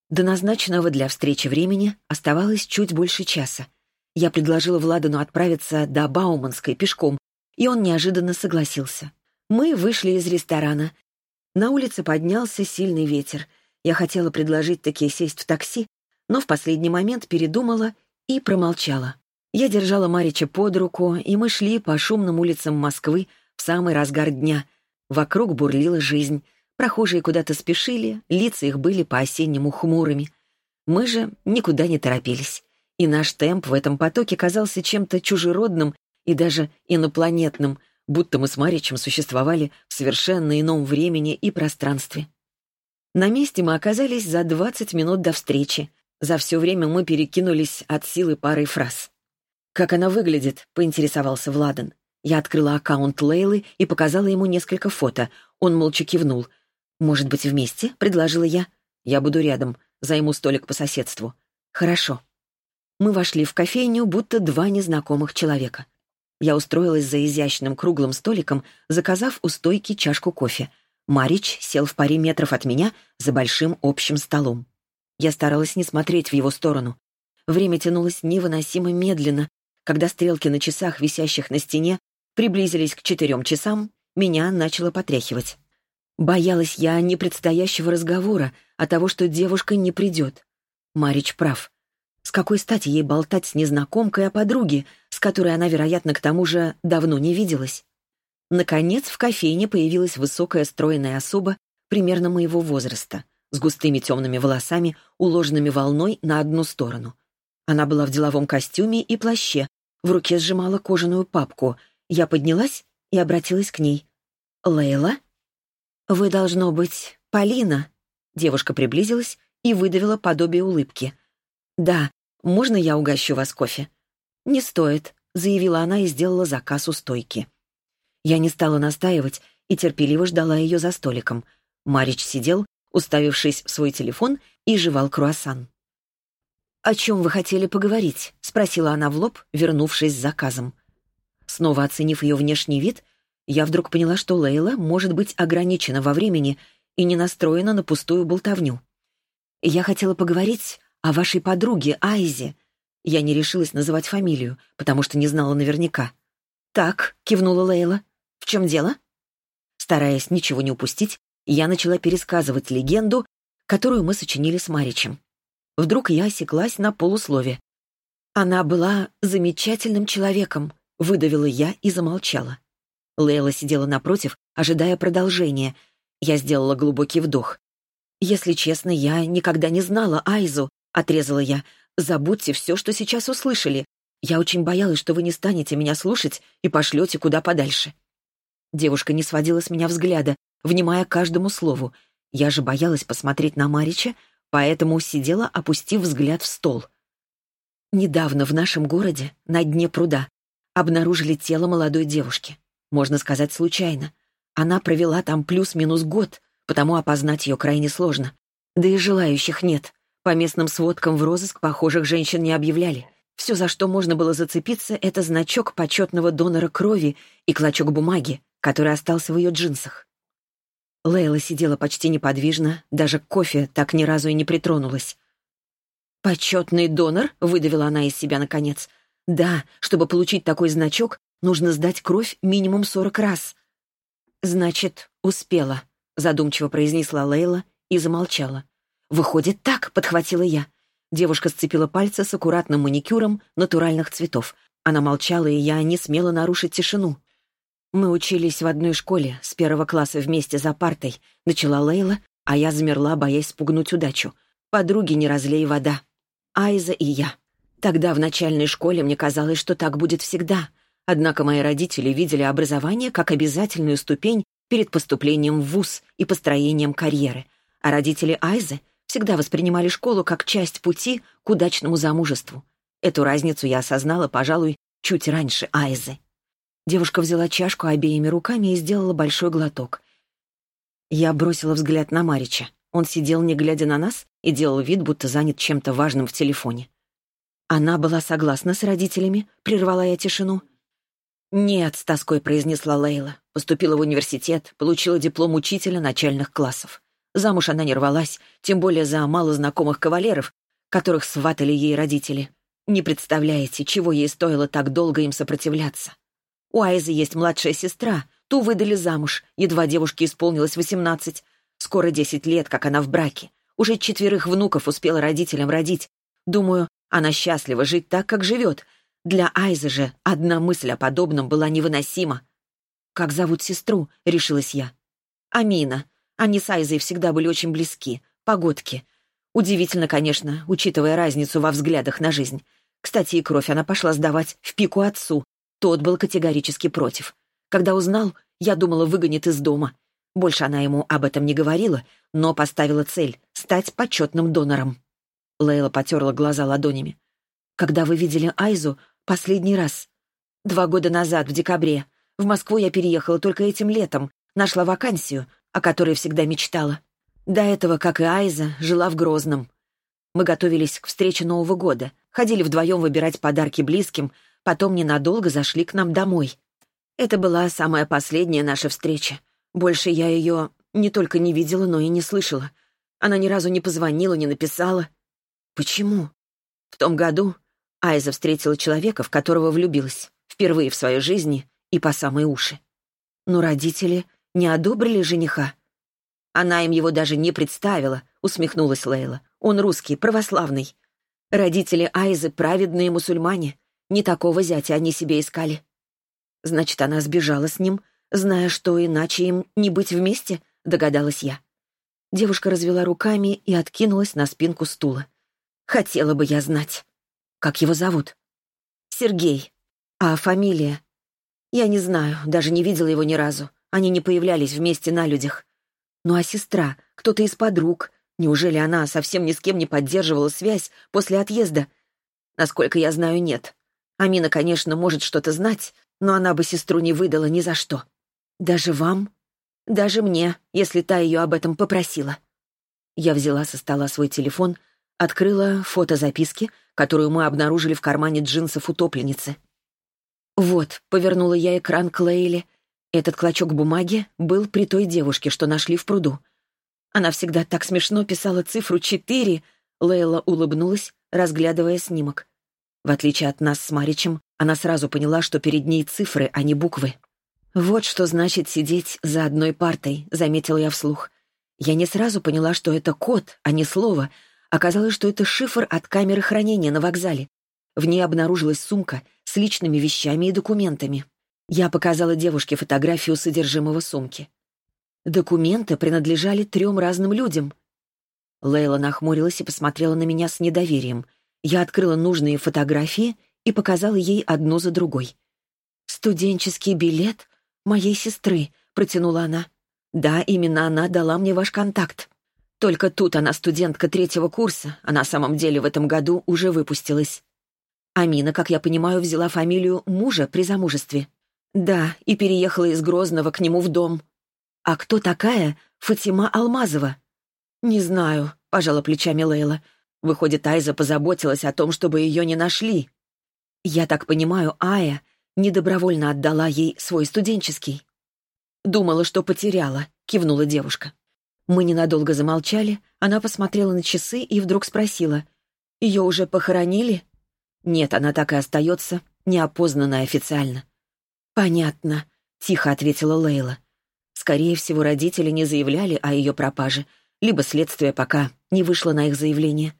До назначенного для встречи времени оставалось чуть больше часа. Я предложила Владану отправиться до Бауманской пешком, и он неожиданно согласился. Мы вышли из ресторана. На улице поднялся сильный ветер. Я хотела предложить таки сесть в такси, но в последний момент передумала и промолчала. Я держала Марича под руку, и мы шли по шумным улицам Москвы в самый разгар дня. Вокруг бурлила жизнь. Прохожие куда-то спешили, лица их были по-осеннему хмурыми. Мы же никуда не торопились. И наш темп в этом потоке казался чем-то чужеродным и даже инопланетным, будто мы с Маричем существовали в совершенно ином времени и пространстве. На месте мы оказались за 20 минут до встречи. За все время мы перекинулись от силы парой фраз. «Как она выглядит?» — поинтересовался Владан. Я открыла аккаунт Лейлы и показала ему несколько фото. Он молча кивнул. «Может быть, вместе?» — предложила я. «Я буду рядом. Займу столик по соседству». «Хорошо». Мы вошли в кофейню, будто два незнакомых человека. Я устроилась за изящным круглым столиком, заказав у стойки чашку кофе. Марич сел в паре метров от меня за большим общим столом. Я старалась не смотреть в его сторону. Время тянулось невыносимо медленно. Когда стрелки на часах, висящих на стене, приблизились к четырем часам, меня начало потряхивать. Боялась я не предстоящего разговора, а того, что девушка не придет. Марич прав. С какой стати ей болтать с незнакомкой о подруге, с которой она, вероятно, к тому же давно не виделась? Наконец, в кофейне появилась высокая стройная особа примерно моего возраста, с густыми темными волосами, уложенными волной на одну сторону. Она была в деловом костюме и плаще, в руке сжимала кожаную папку — я поднялась и обратилась к ней. «Лейла?» «Вы, должно быть, Полина?» Девушка приблизилась и выдавила подобие улыбки. «Да, можно я угощу вас кофе?» «Не стоит», — заявила она и сделала заказ у стойки. Я не стала настаивать и терпеливо ждала ее за столиком. Марич сидел, уставившись в свой телефон, и жевал круассан. «О чем вы хотели поговорить?» — спросила она в лоб, вернувшись с заказом. Снова оценив ее внешний вид, я вдруг поняла, что Лейла может быть ограничена во времени и не настроена на пустую болтовню. Я хотела поговорить о вашей подруге Айзе. Я не решилась называть фамилию, потому что не знала наверняка. «Так», — кивнула Лейла. «В чем дело?» Стараясь ничего не упустить, я начала пересказывать легенду, которую мы сочинили с Маричем. Вдруг я осеклась на полуслове. Она была замечательным человеком, Выдавила я и замолчала. Лейла сидела напротив, ожидая продолжения. Я сделала глубокий вдох. «Если честно, я никогда не знала Айзу», — отрезала я. «Забудьте все, что сейчас услышали. Я очень боялась, что вы не станете меня слушать и пошлете куда подальше». Девушка не сводила с меня взгляда, внимая каждому слову. Я же боялась посмотреть на Марича, поэтому сидела, опустив взгляд в стол. Недавно в нашем городе, на дне пруда, обнаружили тело молодой девушки. Можно сказать, случайно. Она провела там плюс-минус год, потому опознать ее крайне сложно. Да и желающих нет. По местным сводкам в розыск похожих женщин не объявляли. Все, за что можно было зацепиться, это значок почетного донора крови и клочок бумаги, который остался в ее джинсах. Лейла сидела почти неподвижно, даже кофе так ни разу и не притронулась. «Почетный донор?» — выдавила она из себя наконец — да, чтобы получить такой значок, нужно сдать кровь минимум сорок раз. Значит, успела, задумчиво произнесла Лейла и замолчала. Выходит так, подхватила я. Девушка сцепила пальцы с аккуратным маникюром натуральных цветов. Она молчала, и я не смела нарушить тишину. «Мы учились в одной школе, с первого класса вместе за партой», — начала Лейла, а я замерла, боясь спугнуть удачу. «Подруги не разлей вода. Айза и я. Тогда в начальной школе мне казалось, что так будет всегда. Однако мои родители видели образование как обязательную ступень перед поступлением в ВУЗ и построением карьеры. а родители Айзы всегда воспринимали школу как часть пути к удачному замужеству. Эту разницу я осознала, пожалуй, чуть раньше Айзы. Девушка взяла чашку обеими руками и сделала большой глоток. Я бросила взгляд на Марича. Он сидел, не глядя на нас, и делал вид, будто занят чем-то важным в телефоне. Она была согласна с родителями, прервала я тишину. «Нет», — с тоской произнесла Лейла. Поступила в университет, получила диплом учителя начальных классов. Замуж она не рвалась, тем более за малознакомых кавалеров, которых сватали ей родители. Не представляете, чего ей стоило так долго им сопротивляться. У Айзы есть младшая сестра, ту выдали замуж, едва девушке исполнилось восемнадцать. Скоро десять лет, как она в браке. Уже четверых внуков успела родителям родить. Думаю, она счастлива жить так, как живет, для Айзы же одна мысль о подобном была невыносима. «Как зовут сестру?» — решилась я. «Амина. Они с Айзой всегда были очень близки. Погодки. Удивительно, конечно, учитывая разницу во взглядах на жизнь. Кстати, и кровь она пошла сдавать в пику отцу. Тот был категорически против. Когда узнал, я думала, выгонит из дома. Больше она ему об этом не говорила, но поставила цель — стать почетным донором. Лейла потерла глаза ладонями. «Когда вы видели Айзу, Последний раз. Два года назад, в декабре. В Москву я переехала только этим летом. Нашла вакансию, о которой всегда мечтала. До этого, как и Айза, жила в Грозном. Мы готовились к встрече Нового года. Ходили вдвоем выбирать подарки близким, потом ненадолго зашли к нам домой. Это была самая последняя наша встреча. Больше я ее не только не видела, но и не слышала. Она ни разу не позвонила, не написала. Почему? В том году Айза встретила человека, в которого влюбилась, впервые в своей жизни и по самые уши. Но родители не одобрили жениха. Она им его даже не представила, усмехнулась Лейла. Он русский, православный. Родители Айзы — праведные мусульмане. Не такого зятя они себе искали. Значит, она сбежала с ним, зная, что иначе им не быть вместе, догадалась я. Девушка развела руками и откинулась на спинку стула. Хотела бы я знать. Как его зовут? Сергей. А фамилия? Я не знаю, даже не видела его ни разу. Они не появлялись вместе на людях. Ну а сестра? Кто-то из подруг? Неужели она совсем ни с кем не поддерживала связь после отъезда? Насколько я знаю, нет. Амина, конечно, может что-то знать, но она бы сестру не выдала ни за что. Даже вам? Даже мне, если та ее об этом попросила. Я взяла со стола свой телефон, открыла фото записки, которую мы обнаружили в кармане джинсов утопленницы. «Вот», — повернула я экран к Лейле. Этот клочок бумаги был при той девушке, что нашли в пруду. Она всегда так смешно писала цифру четыре. Лейла улыбнулась, разглядывая снимок. В отличие от нас с Маричем, она сразу поняла, что перед ней цифры, а не буквы. «Вот что значит сидеть за одной партой», — заметил я вслух. Я не сразу поняла, что это код, а не слово — Оказалось, что это шифр от камеры хранения на вокзале. В ней обнаружилась сумка с личными вещами и документами. Я показала девушке фотографию содержимого сумки. Документы принадлежали трем разным людям. Лейла нахмурилась и посмотрела на меня с недоверием. Я открыла нужные фотографии и показала ей одну за другой. «Студенческий билет моей сестры», — протянула она. «Да, именно она дала мне ваш контакт». Только тут она студентка третьего курса, а на самом деле в этом году уже выпустилась. Амина, как я понимаю, взяла фамилию мужа при замужестве. Да, и переехала из Грозного к нему в дом. А кто такая Фатима Алмазова? Не знаю, пожала плечами Лейла. Выходит, Айза позаботилась о том, чтобы ее не нашли. Я так понимаю, Ая недобровольно отдала ей свой студенческий. Думала, что потеряла, кивнула девушка. Мы ненадолго замолчали, она посмотрела на часы и вдруг спросила. «Ее уже похоронили?» «Нет, она так и остается, неопознанная официально». «Понятно», — тихо ответила Лейла. Скорее всего, родители не заявляли о ее пропаже, либо следствие пока не вышло на их заявление.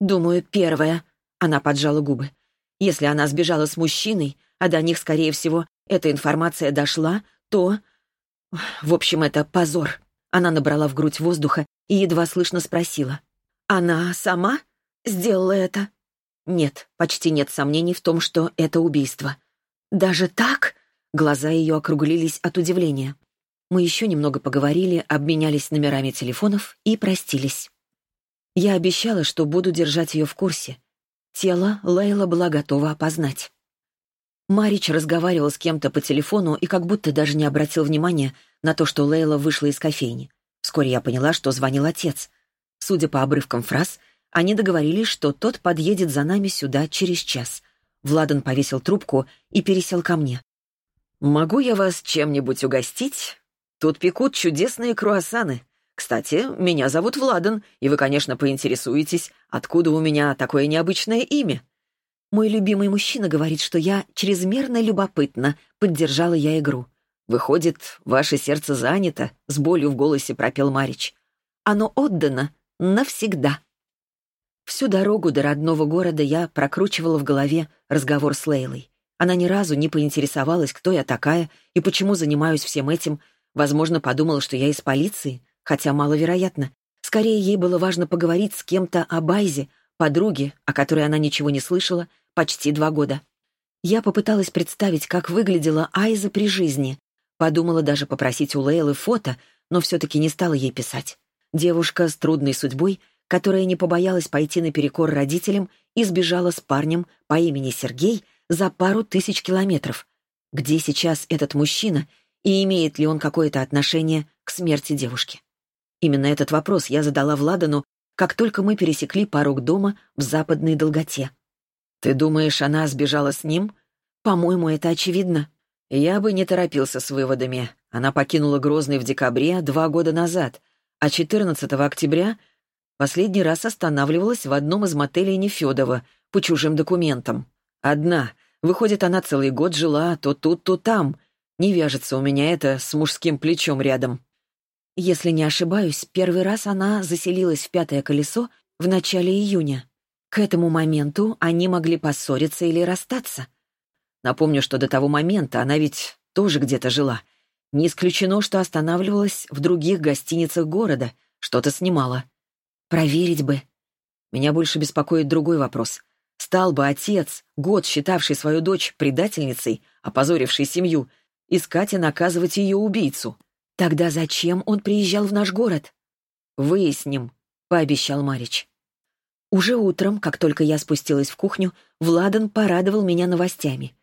«Думаю, первое», — она поджала губы. «Если она сбежала с мужчиной, а до них, скорее всего, эта информация дошла, то...» «В общем, это позор». Она набрала в грудь воздуха и едва слышно спросила. «Она сама сделала это?» Нет, почти нет сомнений в том, что это убийство. «Даже так?» Глаза ее округлились от удивления. Мы еще немного поговорили, обменялись номерами телефонов и простились. Я обещала, что буду держать ее в курсе. Тело Лейла была готова опознать. Марич разговаривал с кем-то по телефону и как будто даже не обратил внимания на то, что Лейла вышла из кофейни. Вскоре я поняла, что звонил отец. Судя по обрывкам фраз, они договорились, что тот подъедет за нами сюда через час. Владан повесил трубку и пересел ко мне. «Могу я вас чем-нибудь угостить? Тут пекут чудесные круассаны. Кстати, меня зовут Владан, и вы, конечно, поинтересуетесь, откуда у меня такое необычное имя». «Мой любимый мужчина говорит, что я чрезмерно любопытна», — поддержала я игру. «Выходит, ваше сердце занято», — с болью в голосе пропел Марич. «Оно отдано навсегда». Всю дорогу до родного города я прокручивала в голове разговор с Лейлой. Она ни разу не поинтересовалась, кто я такая и почему занимаюсь всем этим. Возможно, подумала, что я из полиции, хотя маловероятно. Скорее, ей было важно поговорить с кем-то о Байзе, подруге, о которой она ничего не слышала, почти два года. Я попыталась представить, как выглядела Айза при жизни. Подумала даже попросить у Лейлы фото, но все-таки не стала ей писать. Девушка с трудной судьбой — которая не побоялась пойти наперекор родителям и сбежала с парнем по имени Сергей за пару тысяч километров. Где сейчас этот мужчина и имеет ли он какое-то отношение к смерти девушки? Именно этот вопрос я задала Владану, как только мы пересекли порог дома в западной долготе. «Ты думаешь, она сбежала с ним?» «По-моему, это очевидно». Я бы не торопился с выводами. Она покинула Грозный в декабре два года назад, а 14 октября Последний раз останавливалась в одном из мотелей Нефедова по чужим документам. Одна. Выходит, она целый год жила то тут, то там. Не вяжется у меня это с мужским плечом рядом. Если не ошибаюсь, первый раз она заселилась в пятое колесо в начале июня. К этому моменту они могли поссориться или расстаться. Напомню, что до того момента она ведь тоже где-то жила. Не исключено, что останавливалась в других гостиницах города, что-то снимала. Проверить бы. Меня больше беспокоит другой вопрос. Стал бы отец, год считавший свою дочь предательницей, опозорившей семью, искать и наказывать ее убийцу? Тогда зачем он приезжал в наш город? Выясним, пообещал Марич. Уже утром, как только я спустилась в кухню, Владан порадовал меня новостями.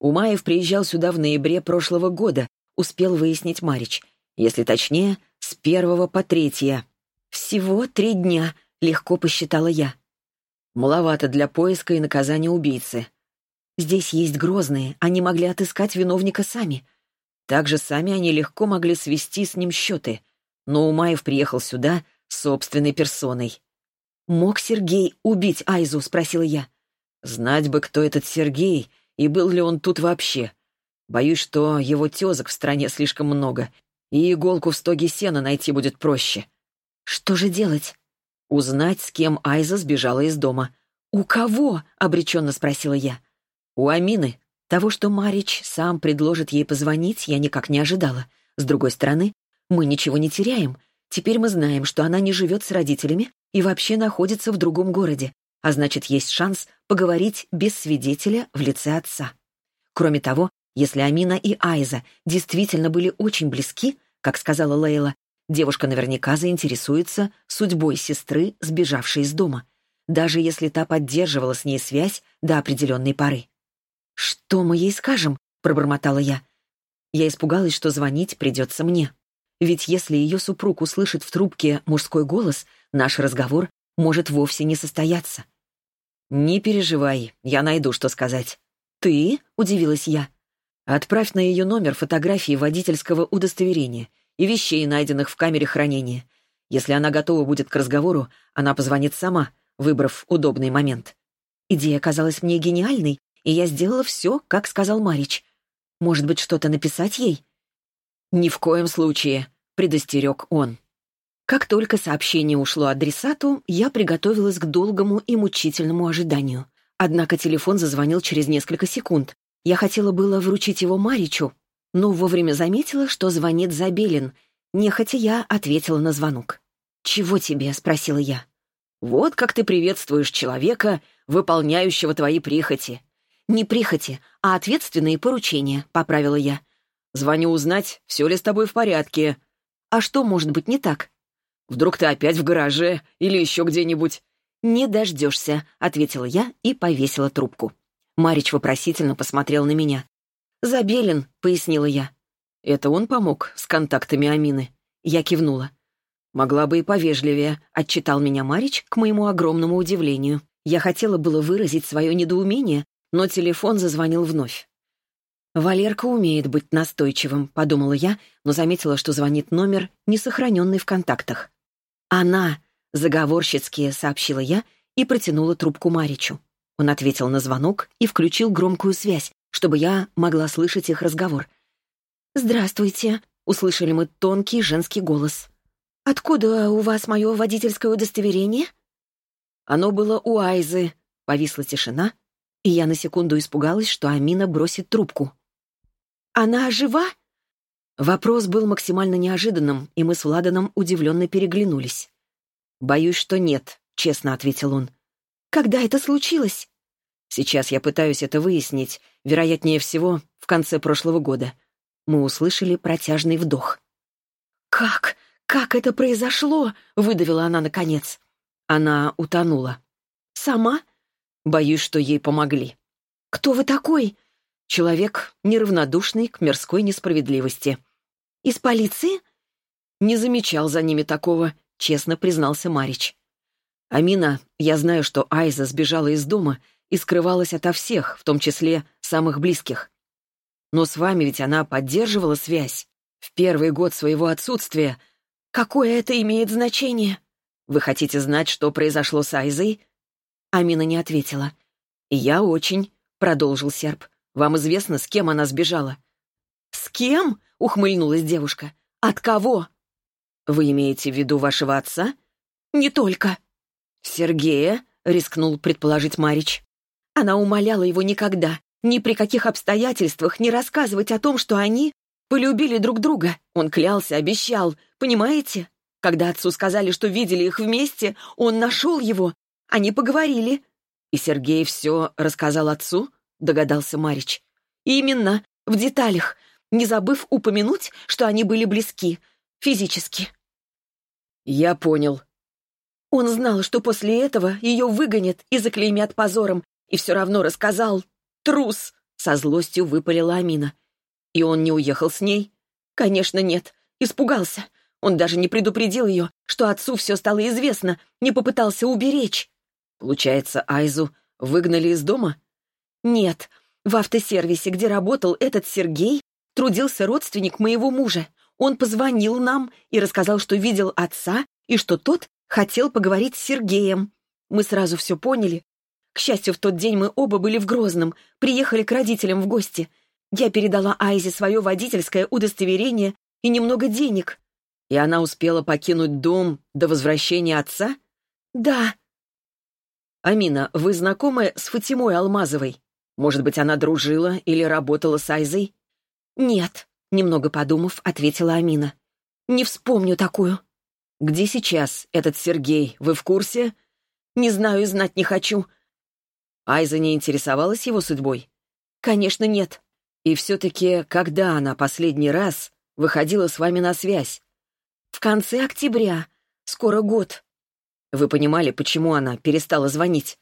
Умаев приезжал сюда в ноябре прошлого года, успел выяснить Марич. Если точнее, с первого по третье. «Всего три дня», — легко посчитала я. Маловато для поиска и наказания убийцы. Здесь есть грозные, они могли отыскать виновника сами. Также сами они легко могли свести с ним счеты. Но Умаев приехал сюда собственной персоной. «Мог Сергей убить Айзу?» — спросила я. «Знать бы, кто этот Сергей, и был ли он тут вообще. Боюсь, что его тезок в стране слишком много, и иголку в стоге сена найти будет проще. Что же делать? Узнать, с кем Айза сбежала из дома. «У кого?» — обреченно спросила я. «У Амины. Того, что Марич сам предложит ей позвонить, я никак не ожидала. С другой стороны, мы ничего не теряем. Теперь мы знаем, что она не живет с родителями и вообще находится в другом городе, а значит, есть шанс поговорить без свидетеля в лице отца. Кроме того, если Амина и Айза действительно были очень близки, как сказала Лейла, Девушка наверняка заинтересуется судьбой сестры, сбежавшей из дома, даже если та поддерживала с ней связь до определенной поры. «Что мы ей скажем?» — пробормотала я. Я испугалась, что звонить придется мне. Ведь если ее супруг услышит в трубке мужской голос, наш разговор может вовсе не состояться. «Не переживай, я найду, что сказать». «Ты?» — удивилась я. «Отправь на ее номер фотографии водительского удостоверения и вещей, найденных в камере хранения. Если она готова будет к разговору, она позвонит сама, выбрав удобный момент. Идея казалась мне гениальной, и я сделала все, как сказал Марич. Может быть, что-то написать ей? «Ни в коем случае», — предостерег он. Как только сообщение ушло адресату, я приготовилась к долгому и мучительному ожиданию. Однако телефон зазвонил через несколько секунд. Я хотела было вручить его Маричу, но вовремя заметила, что звонит Забелин. Нехотя я ответила на звонок. «Чего тебе?» — спросила я. «Вот как ты приветствуешь человека, выполняющего твои прихоти». «Не прихоти, а ответственные поручения», — поправила я. Звоню узнать, все ли с тобой в порядке. А что может быть не так? Вдруг ты опять в гараже или еще где-нибудь?» «Не дождешься», — ответила я и повесила трубку. Марич вопросительно посмотрел на меня. «Забелин», — пояснила я. «Это он помог с контактами Амины?» Я кивнула. «Могла бы и повежливее», — отчитал меня Марич к моему огромному удивлению. Я хотела было выразить свое недоумение, но телефон зазвонил вновь. «Валерка умеет быть настойчивым», — подумала я, но заметила, что звонит номер, не сохраненный в контактах. «Она!» — заговорщицки сообщила я и протянула трубку Маричу. Он ответил на звонок и включил громкую связь, чтобы я могла слышать их разговор. «Здравствуйте», — услышали мы тонкий женский голос. «Откуда у вас мое водительское удостоверение?» Оно было у Айзы. Повисла тишина, и я на секунду испугалась, что Амина бросит трубку. «Она жива?» Вопрос был максимально неожиданным, и мы с Владаном удивленно переглянулись. «Боюсь, что нет», — честно ответил он. «Когда это случилось?» «Сейчас я пытаюсь это выяснить. Вероятнее всего, в конце прошлого года». Мы услышали протяжный вдох. «Как? Как это произошло?» — выдавила она наконец. Она утонула. «Сама?» «Боюсь, что ей помогли». «Кто вы такой?» «Человек, неравнодушный к мирской несправедливости». «Из полиции?» «Не замечал за ними такого», — честно признался Марич. «Амина, я знаю, что Айза сбежала из дома и скрывалась ото всех, в том числе самых близких. Но с вами ведь она поддерживала связь. В первый год своего отсутствия. Какое это имеет значение?» Вы хотите знать, что произошло с Айзой?» Амина не ответила. «Я очень», — продолжил серп. «Вам известно, с кем она сбежала?» «С кем?» — ухмыльнулась девушка. «От кого?» «Вы имеете в виду вашего отца?» «Не только». «Сергея?» — рискнул предположить Марич. Она умоляла его никогда, ни при каких обстоятельствах не рассказывать о том, что они полюбили друг друга. Он клялся, обещал, понимаете? Когда отцу сказали, что видели их вместе, он нашел его. Они поговорили. «И Сергей все рассказал отцу?» — догадался Марич. «Именно, в деталях, не забыв упомянуть, что они были близки, физически». «Я понял». Он знал, что после этого ее выгонят и заклеймят позором, и все равно рассказал. «Трус!» — со злостью выпалила Амина. «И он не уехал с ней?» «Конечно, нет. Испугался. Он даже не предупредил ее, что отцу все стало известно, не попытался уберечь. Получается, Айзу выгнали из дома? Нет. В автосервисе, где работал этот Сергей, трудился родственник моего мужа. Он позвонил нам и рассказал, что видел отца и что тот хотел поговорить с Сергеем. Мы сразу все поняли. К счастью, в тот день мы оба были в Грозном, приехали к родителям в гости. Я передала Айзе свое водительское удостоверение и немного денег. И она успела покинуть дом до возвращения отца? Да. Амина, вы знакомы с Фатимой Алмазовой? Может быть, она дружила или работала с Айзой? Нет, немного подумав, ответила Амина. Не вспомню такую. Где сейчас этот Сергей, вы в курсе? Не знаю и знать не хочу. Айза не интересовалась его судьбой? Конечно, нет. И все-таки, когда она последний раз выходила с вами на связь? В конце октября. Скоро год. Вы понимали, почему она перестала звонить?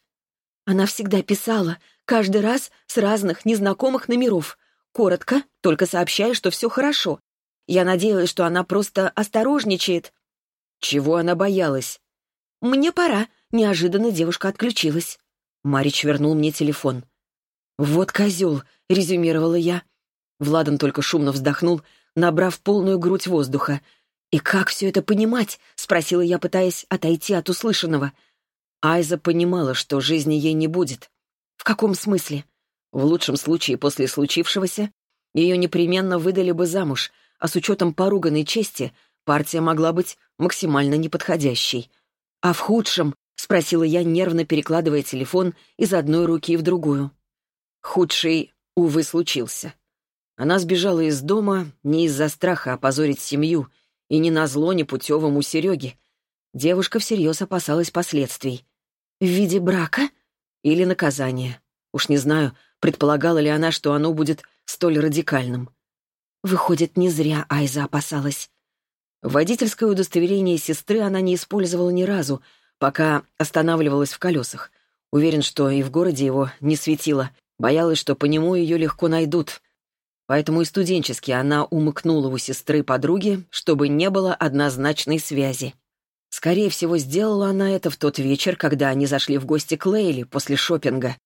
Она всегда писала, каждый раз с разных незнакомых номеров. Коротко, только сообщая, что все хорошо. Я надеялась, что она просто осторожничает. Чего она боялась? «Мне пора», — неожиданно девушка отключилась. Марич вернул мне телефон. «Вот козел», — резюмировала я. Владан только шумно вздохнул, набрав полную грудь воздуха — «И как все это понимать?» — спросила я, пытаясь отойти от услышанного. Айза понимала, что жизни ей не будет. «В каком смысле?» В лучшем случае после случившегося ее непременно выдали бы замуж, а с учетом поруганной чести партия могла быть максимально неподходящей. «А в худшем?» — спросила я, нервно перекладывая телефон из одной руки в другую. Худший, увы, случился. Она сбежала из дома не из-за страха опозорить семью — и не назло непутевому Сереге. Девушка всерьез опасалась последствий. В виде брака? Или наказания. Уж не знаю, предполагала ли она, что оно будет столь радикальным. Выходит, не зря Айза опасалась. Водительское удостоверение сестры она не использовала ни разу, пока останавливалась в колесах. Уверен, что и в городе его не светило. Боялась, что по нему ее легко найдут. Поэтому и студенчески она умыкнула у сестры подруги, чтобы не было однозначной связи. Скорее всего, сделала она это в тот вечер, когда они зашли в гости к Лейли после шопинга.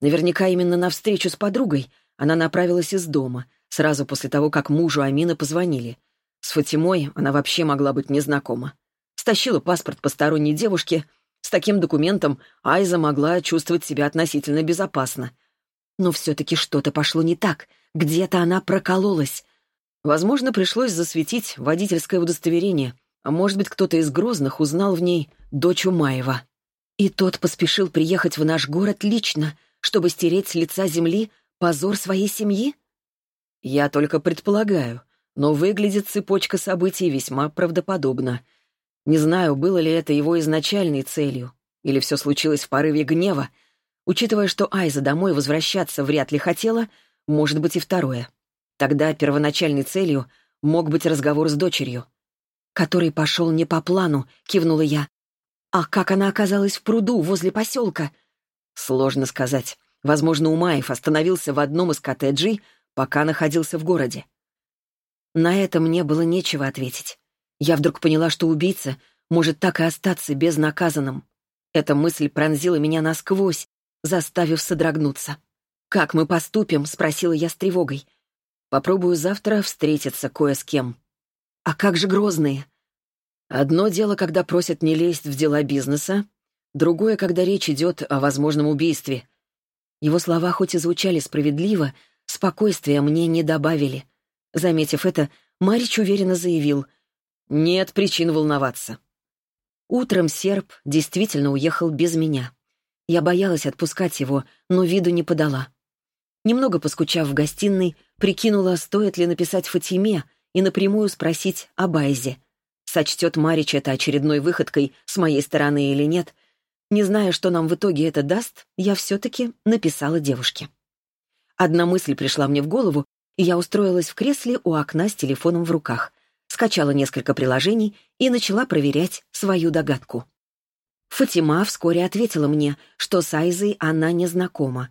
Наверняка именно на встречу с подругой она направилась из дома, сразу после того, как мужу Амина позвонили. С Фатимой она вообще могла быть незнакома. Стащила паспорт посторонней девушки. С таким документом Айза могла чувствовать себя относительно безопасно. Но все-таки что-то пошло не так. Где-то она прокололась. Возможно, пришлось засветить водительское удостоверение — а может быть, кто-то из Грозных узнал в ней дочь Умаева. И тот поспешил приехать в наш город лично, чтобы стереть с лица земли позор своей семьи? Я только предполагаю, но выглядит цепочка событий весьма правдоподобно. Не знаю, было ли это его изначальной целью, или все случилось в порыве гнева. Учитывая, что Айза домой возвращаться вряд ли хотела, может быть и второе. Тогда первоначальной целью мог быть разговор с дочерью — который пошел не по плану», — кивнула я. «А как она оказалась в пруду возле поселка?» «Сложно сказать. Возможно, Умаев остановился в одном из коттеджей, пока находился в городе». На это мне было нечего ответить. Я вдруг поняла, что убийца может так и остаться безнаказанным. Эта мысль пронзила меня насквозь, заставив содрогнуться. «Как мы поступим?» — спросила я с тревогой. «Попробую завтра встретиться кое с кем». А как же грозные? Одно дело, когда просят не лезть в дела бизнеса, другое, когда речь идет о возможном убийстве. Его слова хоть и звучали справедливо, спокойствия мне не добавили. Заметив это, Марич уверенно заявил «Нет причин волноваться». Утром серп действительно уехал без меня. Я боялась отпускать его, но виду не подала. Немного поскучав в гостиной, прикинула, стоит ли написать Фатиме, и напрямую спросить о Байзе. Сочтет Марич это очередной выходкой с моей стороны или нет. Не зная, что нам в итоге это даст, я все-таки написала девушке. Одна мысль пришла мне в голову, и я устроилась в кресле у окна с телефоном в руках, скачала несколько приложений и начала проверять свою догадку. Фатима вскоре ответила мне, что с Айзой она не знакома.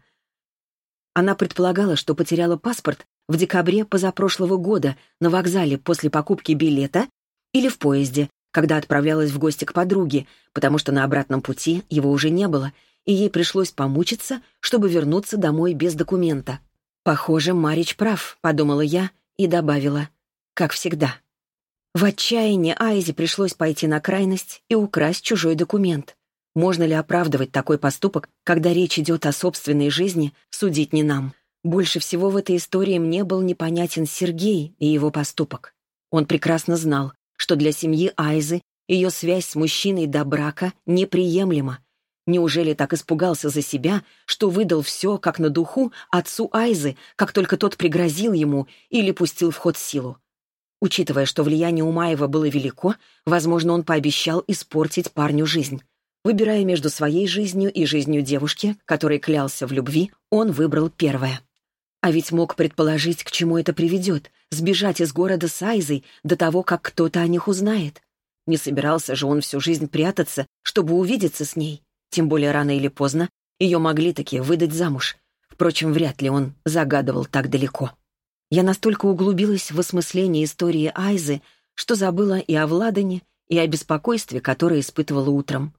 Она предполагала, что потеряла паспорт в декабре позапрошлого года на вокзале после покупки билета или в поезде, когда отправлялась в гости к подруге, потому что на обратном пути его уже не было, и ей пришлось помучиться, чтобы вернуться домой без документа. «Похоже, Марич прав», — подумала я и добавила. «Как всегда». В отчаянии Айзе пришлось пойти на крайность и украсть чужой документ. Можно ли оправдывать такой поступок, когда речь идет о собственной жизни, судить не нам. Больше всего в этой истории мне был непонятен Сергей и его поступок. Он прекрасно знал, что для семьи Айзы ее связь с мужчиной до брака неприемлема. Неужели так испугался за себя, что выдал все, как на духу, отцу Айзы, как только тот пригрозил ему или пустил в ход силу? Учитывая, что влияние Умаева было велико, возможно, он пообещал испортить парню жизнь. Выбирая между своей жизнью и жизнью девушки, которой клялся в любви, он выбрал первое. А ведь мог предположить, к чему это приведет, сбежать из города с Айзой до того, как кто-то о них узнает. Не собирался же он всю жизнь прятаться, чтобы увидеться с ней. Тем более рано или поздно ее могли таки выдать замуж. Впрочем, вряд ли он загадывал так далеко. Я настолько углубилась в осмысление истории Айзы, что забыла и о Владане, и о беспокойстве, которое испытывала утром.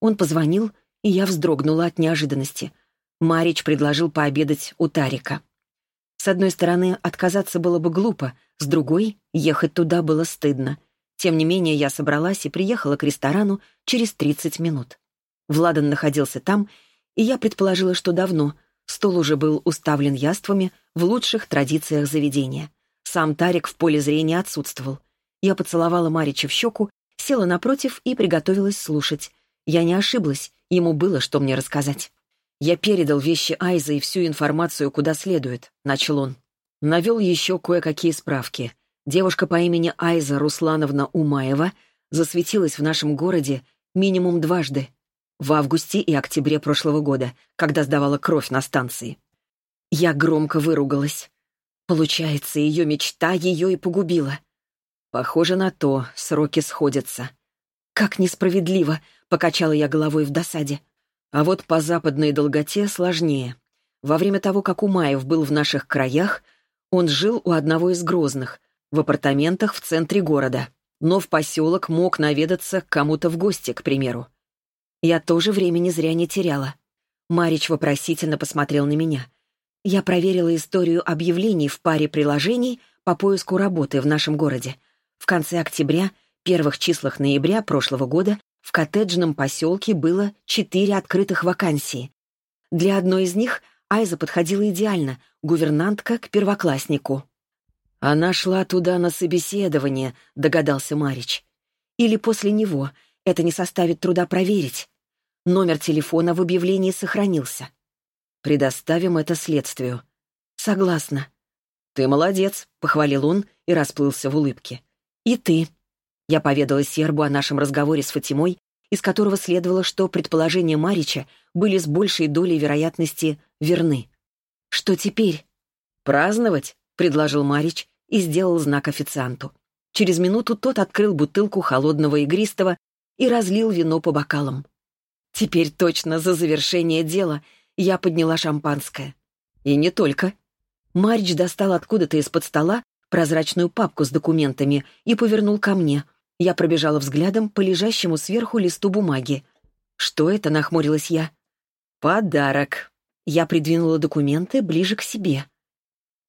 Он позвонил, и я вздрогнула от неожиданности. Марич предложил пообедать у Тарика. С одной стороны, отказаться было бы глупо, с другой — ехать туда было стыдно. Тем не менее, я собралась и приехала к ресторану через 30 минут. Владан находился там, и я предположила, что давно. Стол уже был уставлен яствами в лучших традициях заведения. Сам Тарик в поле зрения отсутствовал. Я поцеловала Марича в щеку, села напротив и приготовилась слушать. Я не ошиблась, ему было что мне рассказать. «Я передал вещи Айза и всю информацию куда следует», — начал он. Навел еще кое-какие справки. Девушка по имени Айза Руслановна Умаева засветилась в нашем городе минимум дважды. В августе и октябре прошлого года, когда сдавала кровь на станции. Я громко выругалась. Получается, ее мечта ее и погубила. Похоже на то, сроки сходятся. Как несправедливо, покачала я головой в досаде. А вот по западной долготе сложнее. Во время того, как Умаев был в наших краях, он жил у одного из Грозных, в апартаментах в центре города, но в поселок мог наведаться к кому-то в гости, к примеру. Я тоже времени зря не теряла. Марич вопросительно посмотрел на меня. Я проверила историю объявлений в паре приложений по поиску работы в нашем городе. В конце октября, первых числах ноября прошлого года в коттеджном поселке было четыре открытых вакансии. Для одной из них Айза подходила идеально, гувернантка к первокласснику. «Она шла туда на собеседование», — догадался Марич. «Или после него. Это не составит труда проверить. Номер телефона в объявлении сохранился. Предоставим это следствию. Согласна. Ты молодец, похвалил он и расплылся в улыбке. И ты. Я поведала Сербу о нашем разговоре с Фатимой, из которого следовало, что предположения Марича были с большей долей вероятности верны. Что теперь? Праздновать, предложил Марич и сделал знак официанту. Через минуту тот открыл бутылку холодного игристого и разлил вино по бокалам. Теперь точно за завершение дела — я подняла шампанское. И не только. Марич достал откуда-то из-под стола прозрачную папку с документами и повернул ко мне. Я пробежала взглядом по лежащему сверху листу бумаги. «Что это?» — нахмурилась я. «Подарок». Я придвинула документы ближе к себе.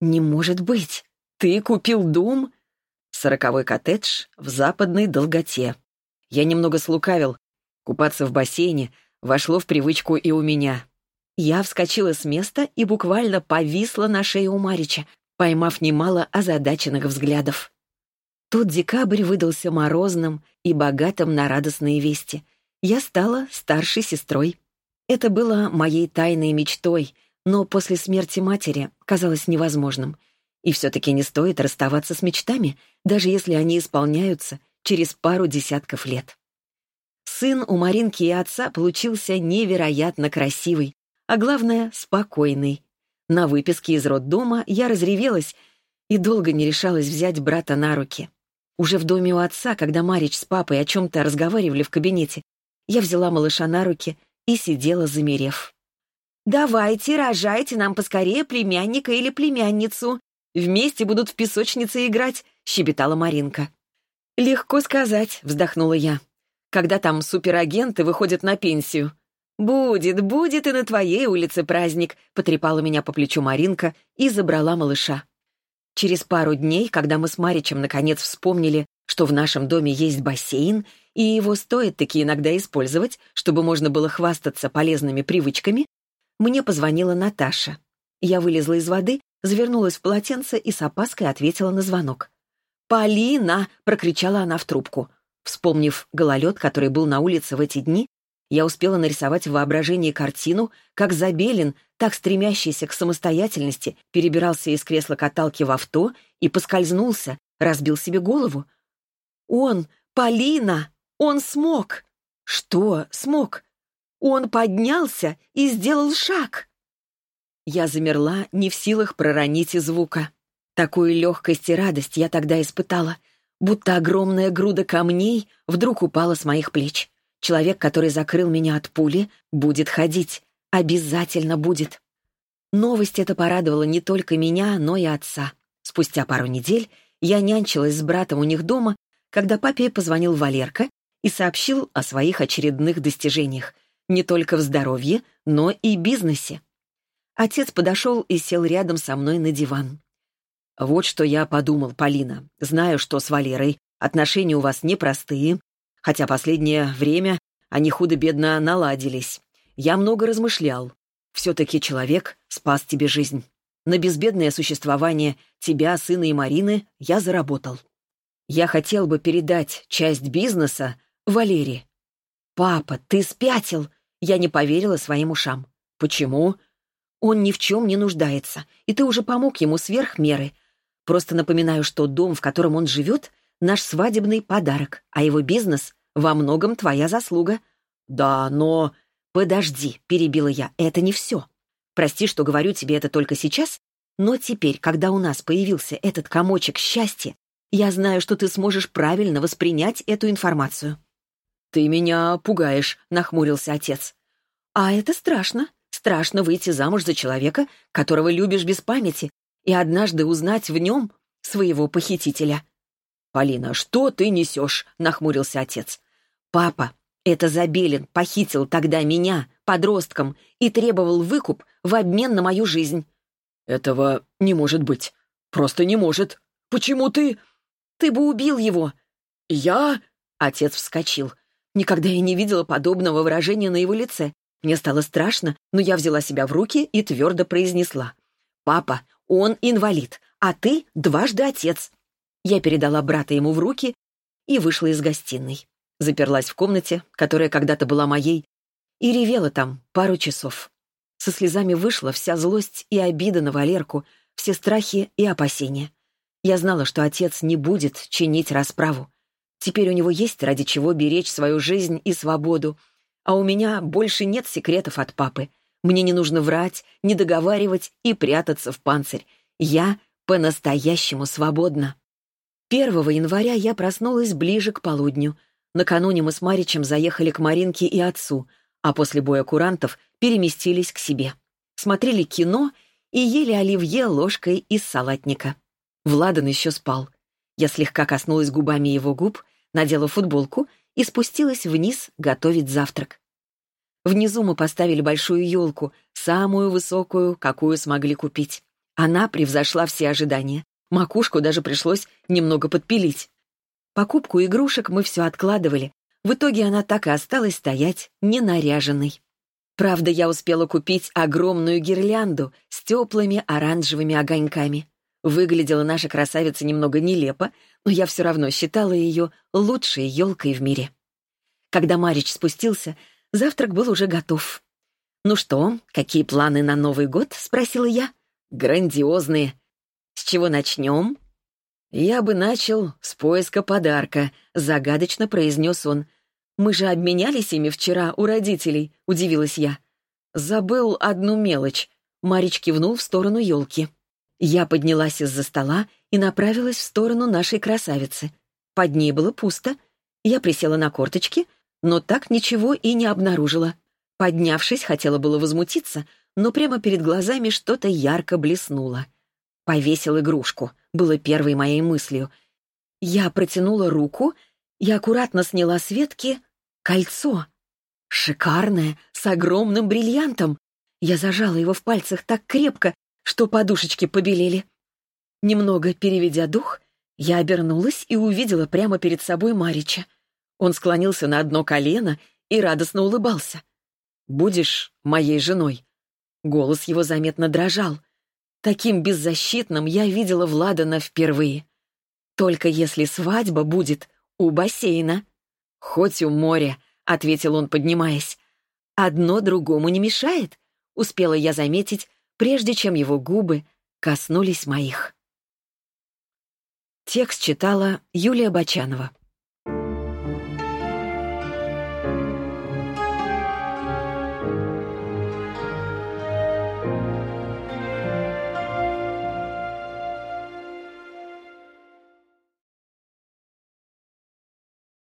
«Не может быть! Ты купил дом?» Сороковой коттедж в западной долготе. Я немного слукавил. Купаться в бассейне вошло в привычку и у меня. Я вскочила с места и буквально повисла на шее у Марича, поймав немало озадаченных взглядов. Тот декабрь выдался морозным и богатым на радостные вести. Я стала старшей сестрой. Это было моей тайной мечтой, но после смерти матери казалось невозможным. И все-таки не стоит расставаться с мечтами, даже если они исполняются через пару десятков лет. Сын у Маринки и отца получился невероятно красивый, а главное — спокойный. На выписке из роддома я разревелась и долго не решалась взять брата на руки. Уже в доме у отца, когда Марич с папой о чем-то разговаривали в кабинете, я взяла малыша на руки и сидела, замерев. «Давайте, рожайте нам поскорее племянника или племянницу. Вместе будут в песочнице играть», — щебетала Маринка. «Легко сказать», — вздохнула я. «Когда там суперагенты выходят на пенсию?» «Будет, будет и на твоей улице праздник», — потрепала меня по плечу Маринка и забрала малыша. Через пару дней, когда мы с Маричем наконец вспомнили, что в нашем доме есть бассейн, и его стоит таки иногда использовать, чтобы можно было хвастаться полезными привычками, мне позвонила Наташа. Я вылезла из воды, завернулась в полотенце и с опаской ответила на звонок. «Полина!» — прокричала она в трубку. Вспомнив гололед, который был на улице в эти дни, я успела нарисовать в воображении картину, как Забелин, так стремящийся к самостоятельности, перебирался из кресла каталки в авто и поскользнулся, разбил себе голову. «Он! Полина! Он смог!» «Что смог?» «Он поднялся и сделал шаг!» Я замерла, не в силах проронить и звука. Такую легкость и радость я тогда испытала, будто огромная груда камней вдруг упала с моих плеч. Человек, который закрыл меня от пули, будет ходить. Обязательно будет. Новость эта порадовала не только меня, но и отца. Спустя пару недель я нянчилась с братом у них дома, когда папе позвонил Валерка и сообщил о своих очередных достижениях. Не только в здоровье, но и бизнесе. Отец подошел и сел рядом со мной на диван. «Вот что я подумал, Полина. Знаю, что с Валерой отношения у вас непростые, хотя последнее время они худо-бедно наладились. Я много размышлял. Все-таки человек спас тебе жизнь. На безбедное существование тебя, сына и Марины я заработал. Я хотел бы передать часть бизнеса Валере. «Папа, ты спятил!» Я не поверила своим ушам. «Почему?» «Он ни в чем не нуждается, и ты уже помог ему сверх меры. Просто напоминаю, что дом, в котором он живет, наш свадебный подарок, а его бизнес во многом твоя заслуга». «Да, но...» «Подожди», — перебила я, — «это не все. Прости, что говорю тебе это только сейчас, Но теперь, когда у нас появился этот комочек счастья, я знаю, что ты сможешь правильно воспринять эту информацию». «Ты меня пугаешь», — нахмурился отец. «А это страшно. Страшно выйти замуж за человека, которого любишь без памяти, и однажды узнать в нем своего похитителя». «Полина, что ты несешь?» — нахмурился отец. «Папа, это Забелин похитил тогда меня, подростком, и требовал выкуп в обмен на мою жизнь». «Этого не может быть. Просто не может. Почему ты...» «Ты бы убил его». «Я...» — отец вскочил. Никогда я не видела подобного выражения на его лице. Мне стало страшно, но я взяла себя в руки и твердо произнесла. «Папа, он инвалид, а ты дважды отец». Я передала брата ему в руки и вышла из гостиной. Заперлась в комнате, которая когда-то была моей, и ревела там пару часов. Со слезами вышла вся злость и обида на Валерку, все страхи и опасения. Я знала, что отец не будет чинить расправу. Теперь у него есть ради чего беречь свою жизнь и свободу. А у меня больше нет секретов от папы. Мне не нужно врать, не договаривать и прятаться в панцирь. Я по-настоящему свободна. 1 января я проснулась ближе к полудню. Накануне мы с Маричем заехали к Маринке и отцу, а после боя курантов переместились к себе. Смотрели кино и ели оливье ложкой из салатника. Владан еще спал. Я слегка коснулась губами его губ, надела футболку и спустилась вниз готовить завтрак. Внизу мы поставили большую елку, самую высокую, какую смогли купить. Она превзошла все ожидания. Макушку даже пришлось немного подпилить. Покупку игрушек мы все откладывали. В итоге она так и осталась стоять, ненаряженной. Правда, я успела купить огромную гирлянду с теплыми оранжевыми огоньками. Выглядела наша красавица немного нелепо, но я все равно считала ее лучшей елкой в мире. Когда Марич спустился, завтрак был уже готов. «Ну что, какие планы на Новый год?» — спросила я. «Грандиозные. С чего начнем?» «Я бы начал с поиска подарка», — загадочно произнес он. «Мы же обменялись ими вчера у родителей», — удивилась я. «Забыл одну мелочь». Марич кивнул в сторону елки. Я поднялась из-за стола и направилась в сторону нашей красавицы. Под ней было пусто. Я присела на корточки, но так ничего и не обнаружила. Поднявшись, хотела было возмутиться, но прямо перед глазами что-то ярко блеснуло. Повесил игрушку, было первой моей мыслью. Я протянула руку и аккуратно сняла с ветки кольцо. Шикарное, с огромным бриллиантом. Я зажала его в пальцах так крепко, что подушечки побелели. Немного переведя дух, я обернулась и увидела прямо перед собой Марича. Он склонился на одно колено и радостно улыбался. «Будешь моей женой?» Голос его заметно дрожал. Таким беззащитным я видела Владана впервые. «Только если свадьба будет у бассейна». «Хоть у моря», — ответил он, поднимаясь. «Одно другому не мешает», — успела я заметить, прежде чем его губы коснулись моих. Текст читала Юлия Бочанова.